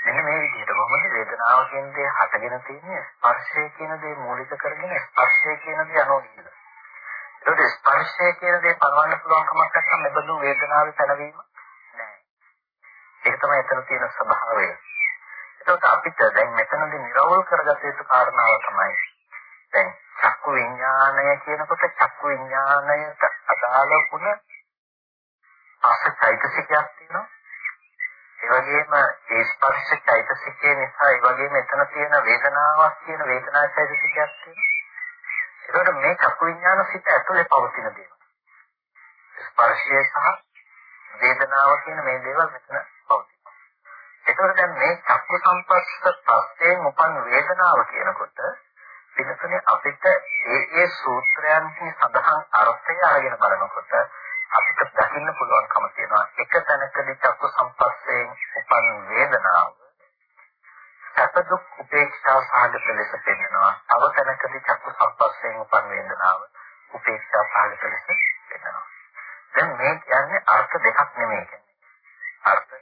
මෙන්න මේ විදිහට කොහොමද වේදනාව කියන දේ හටගෙන තියෙන්නේ ස්පර්ශය කියන දේ මූලික කරගෙන ස්පර්ශය කියන දේ අනෝනියද ඒකට ස්පර්ශය කියන දේ පනවන්න පුළුවන් කමක් නැත්නම් මෙබඳු වේදනාවේ පැනවීම නෑ. ඒක තමයි එතන තියෙන ස්වභාවය. ඒකට අපිට දැන් මෙතනදී නිරවුල් කරගත යුතු කාරණාව තමයි දැන් චක්කු විඥානය කියනකොට චක්කු විඥානයට අදාළ වුණ ආසචෛතසිකයක් තියෙනවා. ඒ වගේම ඒ ස්පර්ශ චෛතසිකය නිසා ඒ වගේම එතන තියෙන වේදනාවක් කියන වේදනා චෛතසිකයක් තියෙනවා. ඒකට මේ චක්කු විඥාන සිත ඇතුලේ පවතින දේවල්. ස්පර්ශය සහ වේදනාව කියන මේ දේවල් මෙතන පවතිනවා. ඒකවල දැන් මේ චක්කු සංපස්ස පස්යෙන් උපන් වේදනාව කියනකොට පිටකනේ අපිට ඒ ඒ සූත්‍රයන්හි සඳහන් අර්ථය අරගෙන බලනකොට අපිට දකින්න පුළුවන්කම තියෙනවා එක තැනකදී චක්කු සංපස්යෙන් උපන් වේදනාව සැප දුක් උපේක්ෂා සාගත ලෙස පෙන්වනවා. තව තැනකදී චක්කු සම්පස්යෙන් උපන් වේදනාව උපේක්ෂා සාගත ලෙස පෙන්වනවා. දැන් මේ කියන්නේ අර්ථ දෙකක් නෙමෙයි කියන්නේ. අර්ථ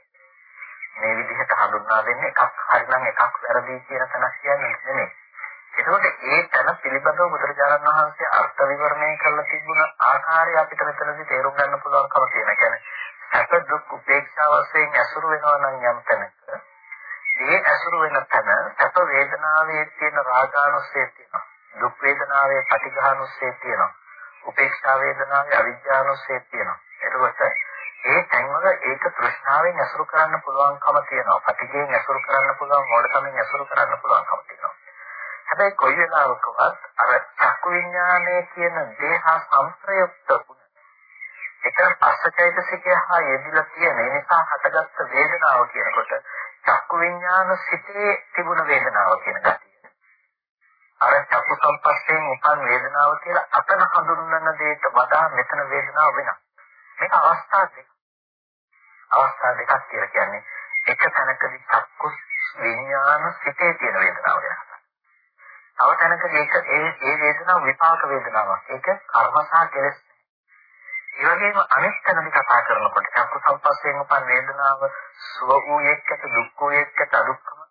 මේ විදිහට හඳුන්වා දෙන්නේ එකක් හරිනම් එකක් වැරදි කියන තැනක් කියන්නේ නෙමෙයි. ඒකෝට ඒ තැන පිළිබඳව බුදුරජාණන් වහන්සේ අර්ථ විවරණය කරලා තිබුණ ආකාරය අපිට මෙතනදී තේරුම් ගන්න පුළුවන්කම තියෙන. ඒ කියන්නේ සැප දුක් උපේක්ෂා වශයෙන් ඇසුරු වෙනවා නම් යම් තැනක ඒ ඇසුරු වෙන තැන සැප වේදනාවේ තියෙන රාගානුස්සය තියෙනවා. දුක් වේදනාවේ පටිඝානුස්සය තියෙනවා. උපේක්ෂා වේදනාවේ අවිජ්ජානුස්සය තියෙනවා. එතකොට ඒ තැන්වල ඒක ප්‍රශ්නාවෙන් ඇසුරු කරන්න පුළුවන්කම තියෙනවා. පටිඝයෙන් ඇසුරු කරන්න පුළුවන්, මොඩකමින් ඇසුරු කරන්න පුළුවන්කම තියෙනවා. හැබැයි කොයි වෙලාවකවත් අර චක්කු විඥානය කියන දේහ සංප්‍රයුක්ත වුණ ඒ එතන පස්සචෛතසිකය හා යෙදිලා තියෙන නිසා හටගත්ත වේදනාව කියනකොට චක්කු විඥාන සිතේ තිබුණ වේදනාව කියන ගතිය. අර චක්කු සංපස්යෙන් උපන් වේදනාව කියලා අතන හඳුන්වන දෙයට වඩා මෙතන වේදනාව වෙනවා. මේක අවස්ථා දෙක. අවස්ථා දෙකක් කියලා කියන්නේ එක තැනකදී චක්කු විඥාන සිතේ තියෙන වේදනාව වෙනවා. තව තැනකදී ඒක ඒ ඒ වේදනාව විපාක වේදනාවක්. ඒක කර්ම සහ කෙලෙස්. ඒ වගේම අනිත් තැනදී කතා කරනකොට චක්කු සංපස්යෙන් උපන් වේදනාව සුව වූ එක්කත දුක් වූ එක්කත අදුක්කම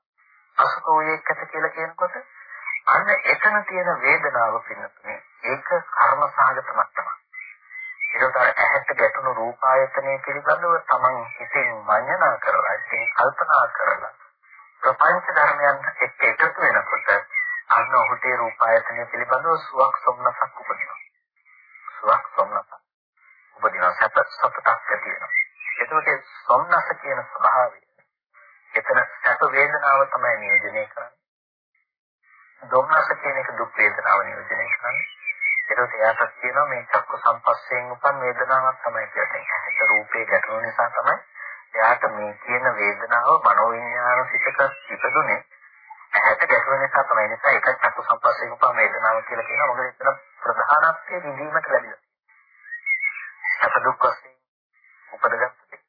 අසුඛ වූ එක්කත කියලා කියනකොට අන්න එතන තියෙන වේදනාව පින්නතුනේ ඒක කර්ම සාගත මට්ටමක්. ඒකට ඇහැට ගැටුණු රූපායතනය පිළිබඳව තමන් හිතෙන් මඤ්ඤණා කරලා ඉතින් කල්පනා කරලා ප්‍රපංච ධර්මයන් එක්ක එකතු වෙනකොට අන්න ඔහුට රූපායතනය පිළිබඳව සුවක් සොම්නසක් උපදිනවා. සුවක් සොම්නසක් උපදිනවා සැප සතුටක් ඇති වෙනවා. එතකොට සොම්නස කියන ස්වභාවය එතන සැප වේදනාව තමයි නියෝජනය කරන්නේ. දුම්නස කියන එක දුක් වේදනාව නියෝජනය කරන්නේ. ඒකට එයාට කියනවා මේ චක්ක සම්පස්යෙන් උපන් වේදනාවක් තමයි කියන්නේ. ඒක රූපේ ගැටුණු නිසා තමයි එයාට මේ කියන වේදනාව මනෝවිඤ්ඤාණ සිතක ඉපදුනේ. ඇහැට ගැටුණු නිසා තමයි. නිසා ඒක චක්ක සම්පස්යෙන් උපන් වේදනාව කියලා කියනවා. මොකද එතන ප්‍රධානත්වයේ විඳීමට ලැබිලා. සැප දුක් වශයෙන් උපදගත්තේ.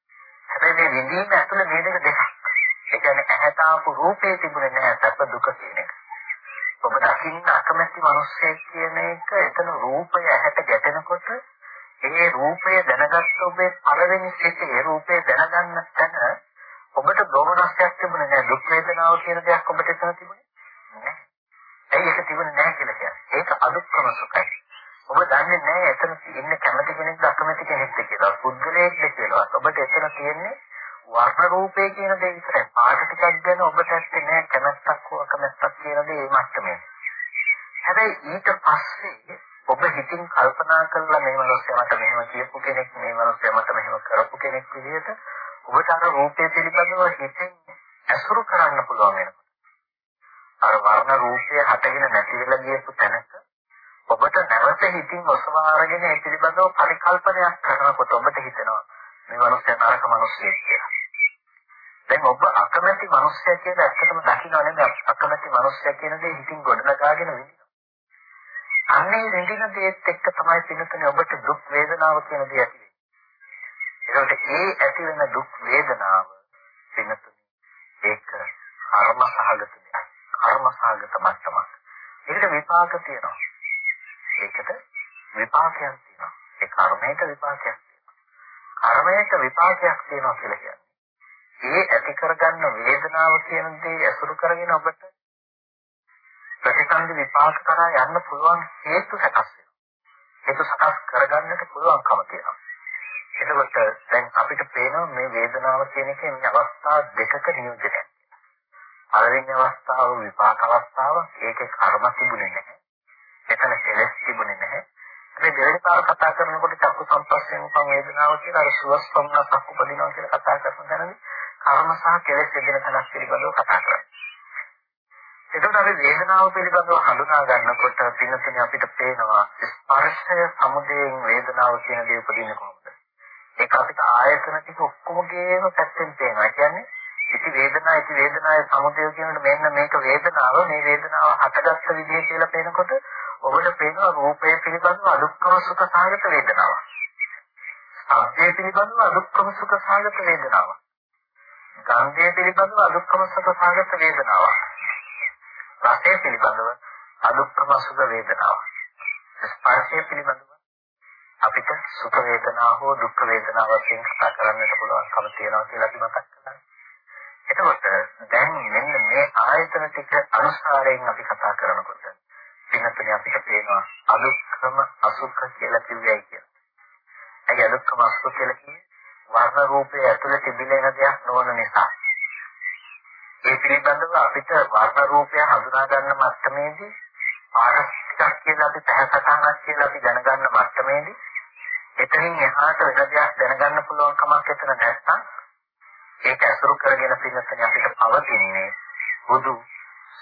හැබැයි මේ විඳීම ඇතුළේ මේ දෙක දෙකක්. ඒ කියන්නේ ඇහැට ආපු රූපේ තිබුණේ නැහැ සැප දුක කියන එක. ඔබ දකින්න අකමැති මිනිස්සෙක් කියන එක එතන රූපය ඇහැට ගැටෙනකොට ඒ රූපය දැනගත්ත ඔබේ පළවෙනි සිතේ රූපය දැනගන්න තැන ඔබට දෝමනස්යක් තිබුණේ නැහැ දුක් වේදනාව කියන දෙයක් ඔබට එතන තිබුණේ නැහැ. ඇයි ඒක තිබුණේ නැහැ කියලා කියන්නේ? ඒක අදුක්කම සුඛයි. ඔබ දන්නේ නැහැ එතන ඉන්න කැමති කෙනෙක්ද අකමැති කෙනෙක්ද කියලා. පුද්ගලයෙක්ද කියලා. ඔබට එතන තියෙන්නේ වර්ණ රූපේ කියන දේ විතරයි. පාට ටිකක් ගැන ඔබට ඇත්තේ නෑ කැමැත්තක් හෝ අකමැත්තක් කියන දේ මේ මට්ටමේ. හැබැයි ඊට පස්සේ ඔබ හිතින් කල්පනා කරලා මේ මනුස්සයා මට මෙහෙම කියපු කෙනෙක් මේ මනුස්සයා මට මෙහෙම කරපු කෙනෙක් විදිහට ඔබට අර රූපය පිළිබඳව හිතෙන් ඇසුරු කරන්න පුළුවන් වෙනවා. අර වර්ණ රූපය හටගෙන නැති වෙලා ගියපු තැනක ඔබට නැවත හිතින් ඔසවා අරගෙන ඒ පිළිබඳව පරිකල්පනයක් කරනකොට ඔබට හිතෙනවා මේ මනුස්සයා නරක මනුස්සයෙක් කියලා. දැන් ඔබ අකමැති මිනිස්සයා කියලා ඇත්තටම දකින්න නෙමෙයි අකමැති මිනිස්සයා කියන දේ හිතින් ගොඩනගාගෙන විඳිනවා. අන්නේ විඳින දේත් එක්ක තමයි පිළිතුනේ ඔබට දුක් වේදනාව කියන දේ ඇති වෙන්නේ. ඒ ඇති වෙන දුක් වේදනාව පිළිතුනේ ඒක කර්ම සහගත දෙයක්. කර්ම සහගත මට්ටමක්. ඒකට විපාක තියෙනවා. ඒකට විපාකයක් තියෙනවා. ඒ කර්මයට විපාකයක් තියෙනවා. කර්මයට විපාකයක් තියෙනවා කියලා කියන්නේ ඒ ඇති කරගන්න වේදනාව කියන දේ අසුරු කරගෙන ඔබට ප්‍රතිසන්දි විපාක කරා යන්න පුළුවන් හේතු සකස් වෙනවා. හේතු සකස් කරගන්නට පුළුවන්කම තියෙනවා. එතකොට දැන් අපිට පේනවා මේ වේදනාව කියන එකේ මේ අවස්ථා දෙකක නියෝජනය. පළවෙනි අවස්ථාව විපාක අවස්ථාව ඒකේ කර්ම තිබුණේ නැහැ. එතන කෙලෙස් තිබුණේ නැහැ. මේ දෙවෙනි පාර කතා කරනකොට චක්කු සම්පස්යෙන් උපන් වේදනාව කියලා අර සුවස් සම්නසක් උපදිනවා කියලා කතා කරන තැනදී කාම සහ කෙලෙස් දෙන තැනක් පිළිබඳව කතා කරන්නේ. එතකොට අපි වේදනාව පිළිබඳව හඳුනා ගන්නකොට පින්නතුනේ අපිට පේනවා ස්පර්ශය සමුදයෙන් වේදනාව කියන දේ උපදින්නේ කොහොමද? ඒක අපිට ආයතන ටික ඔක්කොමගේම පැත්තෙන් පේනවා. කියන්නේ ඉති වේදනා ඉති වේදනාවේ සමුදය කියනකොට මෙන්න මේක වේදනාව මේ වේදනාව හටගත්ත විදිහ කියලා පේනකොට ඔබට පේනවා රූපය පිළිබඳව අදුක්කම සුඛ සහගත වේදනාවක්. සබ්දේ පිළිබඳව අදුක්කම සුඛ සහගත වේදනාවක්. ගන්ධය පිළිබඳව අදුක්කම සුඛ සාගත වේදනාවක්. රසය පිළිබඳව අදුක්කම සුඛ වේදනාවක්. ස්පර්ශය පිළිබඳව අපිට සුඛ වේදනා හෝ දුක්ඛ වේදනා වශයෙන් කතා කරන්නට පුළුවන්කම තියෙනවා කියලා අපි මතක් කළා. එතකොට දැන් මෙන්න මේ ආයතන ටික අනුසාරයෙන් අපි කතා කරනකොට පින්නතුනේ අපිට පේනවා අදුක්කම අසුඛ කියලා කිව්වයි කියලා. ඒ අදුක්කම අසුඛ කියලා කියන්නේ වර්ණ රූපයේ ඇතුළේ තිබෙන දෙයක් නොවන නිසා ඒ පිළිබඳව අපිට වර්ණ රූපය හඳුනා ගන්න මට්ටමේදී පාරස්තිකක් කියලා අපි පැහැසටහනක් කියලා අපි දැනගන්න මට්ටමේදී එතනින් එහාට වෙන දෙයක් දැනගන්න පුළුවන් කමක් එතන නැත්නම් ඒක ඇසුරු කරගෙන පින්නත් අපිට පවතින්නේ බුදු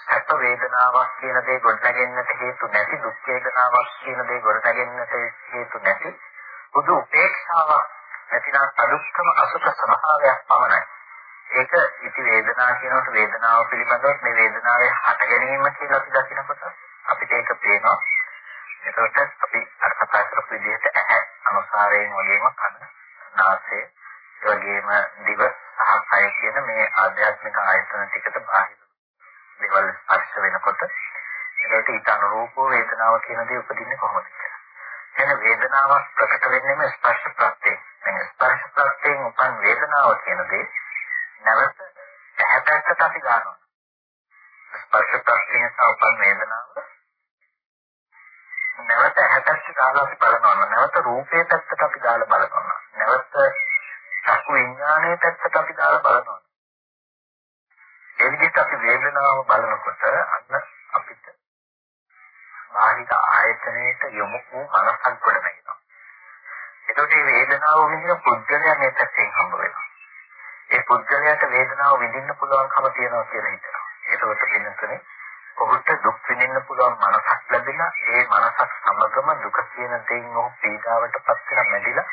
සැප වේදනාවක් කියන දේ ගොඩනගෙන්නට හේතු නැති දුක් වේදනාවක් කියන දේ ගොඩනගෙන්නට හේතු නැති බුදු උපේක්ෂාවක් නැතිනම් අදුක්කම අසුඛ ස්වභාවයක් පමණයි. ඒක ඉති වේදනා කියනකොට වේදනාව පිළිබඳව මේ වේදනාවේ හට ගැනීම කියලා අපි දකිනකොට අපිට ඒක පේනවා. එතකොට අපි අර කතා කරපු විදිහට ඇහැ අනුසාරයෙන් වගේම කන, නාසය, ඒ වගේම දිව සහ කය කියන මේ ආධ්‍යාත්මික ආයතන ටිකට බාහිර දේවල් ස්පර්ශ වෙනකොට ඒකට ඊට අනුරූප වේදනාව කියන දේ උපදින්නේ කොහොමද කියලා. එන වේදනාවක් ප්‍රකට වෙන්නේම ස්පර්ශ ප්‍රත්‍යයෙන්. මේ ස්පර්ශ ප්‍රත්‍යයෙන් උපන් වේදනාව කියන දේ නැවත ඇහැපැත්තට අපි ගන්නවා. ස්පර්ශ ප්‍රත්‍යයෙන් උපන් වේදනාව නැවත ඇහැපැත්ත දාලා අපි බලනවා. නැවත රූපේ පැත්තට අපි දාලා බලනවා. නැවත චක්කු විඥානයේ පැත්තට අපි දාලා බලනවා. ඒ විදිහට අපි වේදනාව බලනකොට අන්න අපිට බාහිර ආයතනයට යොමු වූ මනසක් ගොඩනගෙනවා. එතකොට මේ වේදනාව විඳින පුද්ගලයා මේ පැත්තෙන් හම්බ වෙනවා. ඒ පුද්ගලයාට වේදනාව විඳින්න පුළුවන්කම තියෙනවා කියලා හිතනවා. ඒකවට වෙනසනේ ඔහුට දුක් විඳින්න පුළුවන් මනසක් ලැබිලා ඒ මනසක් සමගම දුක කියන දෙයින් ඔහු පීඩාවට පත් වෙලා මැදිලා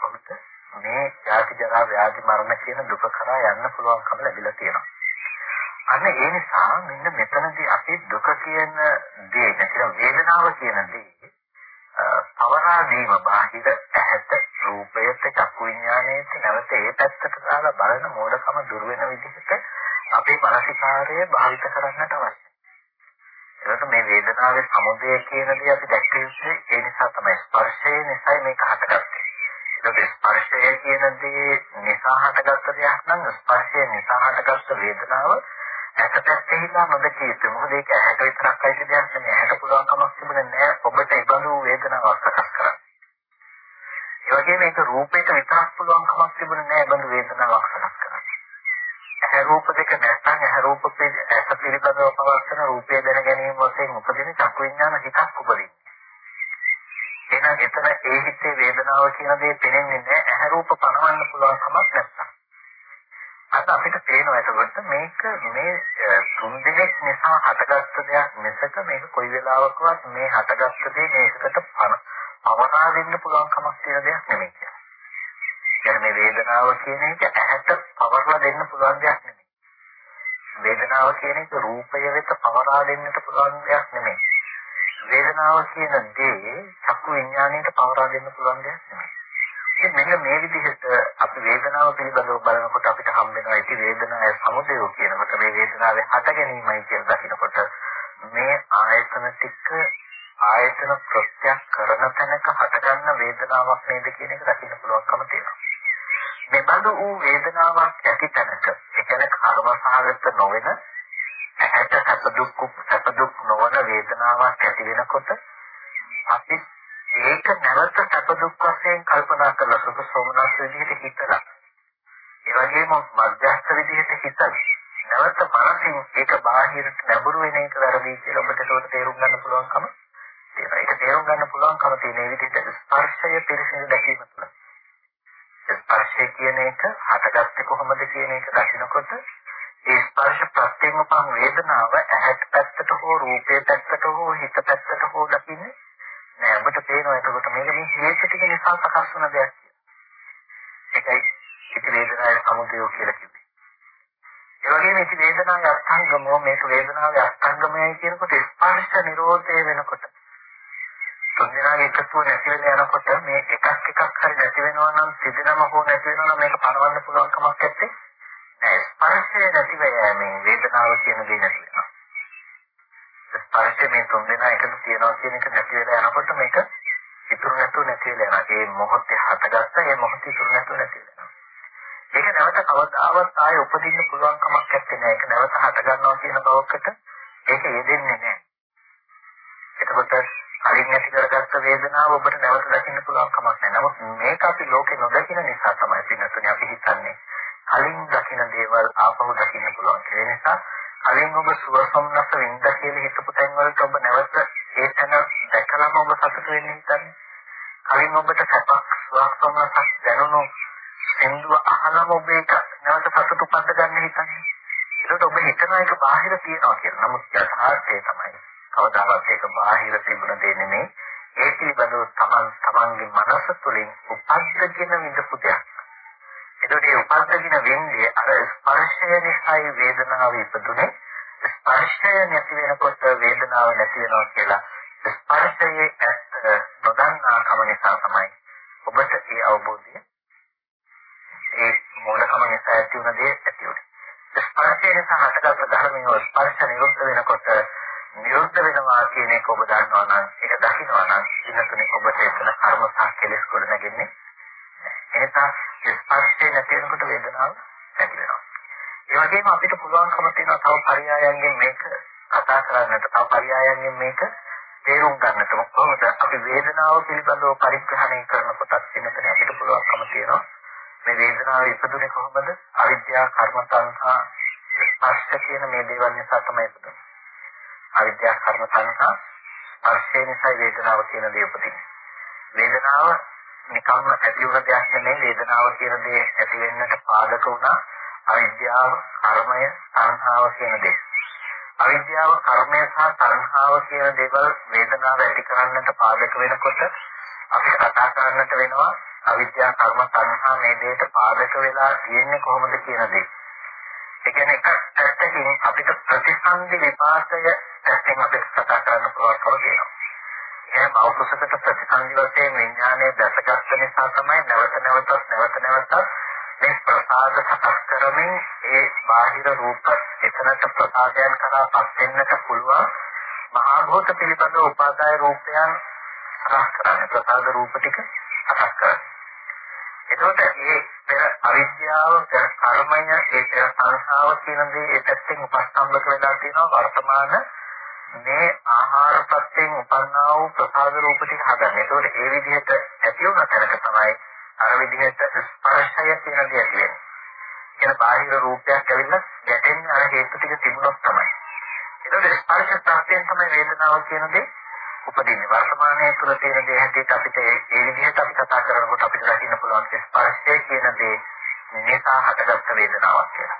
ඔහුට මේ ජාති ජරා ව්‍යාධි මරණ කියන දුක කරා යන්න පුළුවන්කම ලැබිලා තියෙනවා. අන්න ඒ නිසා මෙන්න මෙතනදී අපි දුක කියන දේ නැතිනම් වේදනාව කියන දේ පවරා දීම බාහිර ඇහැට රූපයට චක්කු විඥාණයට නැවත ඒ පැත්තට දාලා බලන මෝඩකම දුර වෙන විදිහට අපේ මානසිකාරය භාවිත කරන්නට අවශ්‍යයි. ඒකට මේ වේදනාවේ සමුදය කියන දේ අපි දැක්ක යුත්තේ ඒ නිසා තමයි ස්පර්ශය නිසා මේක හටගත්තේ. ඒක ස්පර්ශය කියන දේ නිසා හටගත්ත දෙයක් නම් ස්පර්ශය නිසා හටගත්ත වේදනාව ඇටපැත්තේ හිලා නොදකිය යුතුයි. මොකද ඒක ඇහැට විතරක් අයිති දෙයක් නෙමෙයි. ඇහැට පුළුවන් කමක් තිබුණේ නැහැ ඔබට ඒ බඳු වේදනාවක් සකස් කරන්න. ඒ වගේම ඒක රූපයට විතරක් පුළුවන් කමක් තිබුණේ නැහැ බඳු වේදනාවක් සකස් කරන්න. ඇහැ රූප දෙක නැත්නම් ඇහැ රූප ඇස පිළිබඳව පවස්තන රූපය දැන ගැනීම වශයෙන් උපදින චක්කු විඥාන හිතක් උපදින්නේ. එහෙනම් එතන ඒ හිතේ වේදනාව කියන දේ පෙනෙන්නේ නැහැ ඇහැ රූප පනවන්න පුළුවන් කමක් නැත්නම්. අද අපිට පේනවා එතකොට මේක මේ තුන් දෙනෙක් නිසා හටගත්ත දෙයක් මිසක මේක කොයි වෙලාවකවත් මේ හටගත්ත දේ මේකට පවනා වෙන්න පුළුවන් කමක් තියෙන දෙයක් නෙමෙයි කියන්නේ. يعني මේ වේදනාව කියන එක ඇහැට පවරලා දෙන්න පුළුවන් දෙයක් නෙමෙයි. වේදනාව කියන එක රූපය වෙත පවරා දෙන්නට පුළුවන් දෙයක් නෙමෙයි. වේදනාව කියන දේ චක්කු විඥාණයට පවරා දෙන්න පුළුවන් දෙයක් නෙමෙයි. ඉතින් මෙන්න මේ විදිහට අපි වේදනාව පිළිබඳව බලනකොට අපිට හම් වෙනවා ඉති වේදනාවේ සමුදය කියනකොට මේ වේදනාවේ හට ගැනීමයි කියලා දකිනකොට මේ ආයතන ටික ආයතන ප්‍රත්‍යක් කරන තැනක හටගන්න වේදනාවක් නේද කියන එක දකින්න පුළුවන්කම තියෙනවා. මේ බඳු වූ වේදනාවක් ඇති තැනක ඒ කියන්නේ කර්මසහගත නොවන ඇහැට සැප දුක් සැප දුක් නොවන වේදනාවක් ඇති වෙනකොට අපි ඒක නැවත සැප දුක් වශයෙන් කල්පනා කරලා සුඛ සෝමනස් විදිහට හිතලා ඒ වගේම මධ්‍යස්ථ විදිහට හිතලා නැවත මනසින් ඒක බාහිරට නැඹුරු වෙන එක වැරදි කියලා ඔබට ඒක තේරුම් ගන්න පුළුවන්කම තියෙනවා. ඒක තේරුම් ගන්න පුළුවන්කම තියෙන විදිහට ස්පර්ශය පිළිසිඳ දැකීම තුළ. ස්පර්ශය කියන එක හටගත්තේ කොහොමද කියන එක දකිනකොට ඒ ස්පර්ශ ප්‍රත්‍යයෙන් උපන් වේදනාව ඇහැට පැත්තට හෝ රූපේ පැත්තට හෝ හිත පැත්තට හෝ දකින්නේ නෑ ඔබට පේනවා එතකොට මේක මේ හේතු ටික නිසා සකස් වන දෙයක්. ඒකයි ඉති වේදනාවේ සමුදය කියලා කිව්වේ. ඒ වගේම ඉති වේදනාවේ අස්තංගමෝ මේක වේදනාවේ අස්තංගමයයි කියනකොට ස්පර්ශ නිරෝධය වෙනකොට තුන්දෙනාගේ එකතුව නැති වෙන යනකොට මේ එකක් එකක් හරි නැති වෙනවා නම් සිදෙනම හෝ නැති වෙනවා නම් මේක පනවන්න පුළුවන් කමක් නැත්තේ. නෑ ස්පර්ශය නැතිව යෑමේ වේදනාව කියන දේ නැති වෙනවා. ස්පර්ශය මේ තුන් දෙනා එකතු තියනවා කියන එක නැති වෙලා යනකොට මේක ඉතුරු නැතුව නැති වෙලා යනවා. ඒ මොහොතේ හටගත්ත ඒ මොහොතේ ඉතුරු නැතුව නැති වෙනවා. ඒක නැවත කවදාවත් ආයේ උපදින්න පුළුවන් කමක් නැත්තේ. ඒක නැවත හට ගන්නවා කියන බවකට ඒක යෙදෙන්නේ නැහැ. එතකොට කලින් ඇති කරගත්ත වේදනාව ඔබට නැවත දකින්න පුළුවන් කමක් නැහැ. නමුත් මේක අපි ලෝකේ නොදකින නිසා තමයි පින්නතුනේ අපි හිතන්නේ කලින් දකින දේවල් ආපහු දකින්න පුළුවන්. ඒ නිසා කලින් ඔබ සුවසම්නස වින්ද කියලා හිතපු තැන් වලට ඔබ නැවත ඒ තැන දැකලාම ඔබ සතුට වෙන්න හිතන්නේ. කලින් ඔබට සැපක් සුවසම්නසක් දැනුණු සින්දුව අහලම ඔබ ඒක නැවත සතුට උපද්ද ගන්න හිතන්නේ. ඒකට ඔබ හිතන එක බාහිර තියනවා කියලා. නමුත් යථාර්ථය තමයි. කවදාවත් ඒක බාහිර තිබුණ දෙයක් නෙමෙයි. ඒ පිළිබඳව තමන් තමන්ගේ මනස තුළින් උපද්දගෙන විඳපු දෙයක්. ඒකට ඒ උපද්දගෙන වෙන්නේ අර ස්පර්ශය නිසායි වේදනාව ඉපදුනේ. ස්පර්ශය නැති වෙනකොට වේදනාව නැති වෙනවා කියලා ස්පර්ශයේ ඇත්ත නොදන්නාකම නිසා තමයි ඔබට ඒ අවබෝධය ඒ මූලකම නිසා ඇති වුණ දේ ඇති වුනේ. ස්පර්ශය නිසා හටගත් ධර්මයේ ස්පර්ශ නිරුද්ධ වෙනකොට නිරුද්ධ වෙනවා කියන එක ඔබ දන්නවා නම් ඒක දකින්නවා නම් ඉන්නතුනේ ඔබට එතන කර්ම සහ කෙලෙස් ගොඩ නැගෙන්නේ. එනිසා ස්පර්ශය නැති වෙනකොට වේදනාව ඇති වෙනවා. ඒ වගේම අපිට පුළුවන්කම තියෙනවා තව පරයයන්ගෙන් මේක කතා කරන්නට තව පරයයන්ගෙන් මේක තේරුම් ගන්නට. කොහොමද අපි වේදනාව පිළිබඳව පරිග්‍රහණය කරනකොට ඉන්නතුනේ අපිට පුළුවන්කම තියෙනවා. මේ වේදනාව ඉපදුනේ කොහොමද? අවිද්‍යාව කර්ම සංහා ස්පර්ශ කියන මේ දේවල් නිසා තමයි ඉපදුනේ. අවිද්‍යා කර්ම සංහා ස්පර්ශය නිසා වේදනාව කියන දේ උපදින්නේ. වේදනාව නිකම්ම ඇති වුණ දෙයක් නෙමෙයි වේදනාව කියන දේ ඇති වෙන්නට පාදක වුණා අවිද්‍යාව, කර්මය, සංහාව කියන දේ. අවිද්‍යාව, කර්මය සහ සංහාව කියන දේවල් වේදනාව ඇති කරන්නට පාදක වෙනකොට අපිට කතා කරන්නට වෙනවා අවිද්‍යා, කර්ම, සංහා මේ දෙයට පාදක වෙලා තියෙන්නේ කොහොමද කියන දේ. ඒ කියන්නේ එක පැත්තකින් අපිට ප්‍රතිසන්දි විපාකය පැත්තෙන් අපිට කතා කරන්න පුළුවන්කම තියෙනවා. ඒ මෞකසකට ප්‍රතිසන්දි වශයෙන් විඥානයේ දැසගත් නිසා තමයි නැවත නැවතත් නැවත නැවතත් මේ ප්‍රසාද සකස් කරමින් ඒ බාහිර රූප එතනට ප්‍රසාදයන් කරා පස් වෙන්නට පුළුවන් මහා භූත පිළිබඳ උපාදාය රූපයන් සකස් කරන්නේ ප්‍රසාද රූප ටික සකස් කරන්නේ. එතකොට මේ පෙර අවිද්‍යාව පෙර කර්මය ඒ පෙර සංසාව කියන දේ ඒ පැත්තෙන් උපස්තම්භක වෙලා තියෙනවා වර්තමාන මේ ආහාර ප්‍රත්‍යයෙන් උපන්නා වූ ප්‍රසාද රූප ටික හදන්නේ. ඒතකොට ඒ විදිහට ඇති වුණ තැනක තමයි අර විදිහට ස්පර්ශය කියන දේ ඇති වෙන්නේ. කියන බාහිර රූපයක් ඇවිල්ලා ගැටෙන්නේ අර හේතු ටික තිබුණොත් තමයි. ඒතකොට ස්පර්ශ ප්‍රත්‍යයෙන් තමයි වේදනාව කියන දේ උපදින්නේ වර්තමානයේ තුල තියෙන දේ හැටියට අපිට ඒ විදිහට අපි කතා කරනකොට අපිට දකින්න පුළුවන් ස්පර්ශය කියන දේ නිසා හටගත්ත වේදනාවක් කියලා.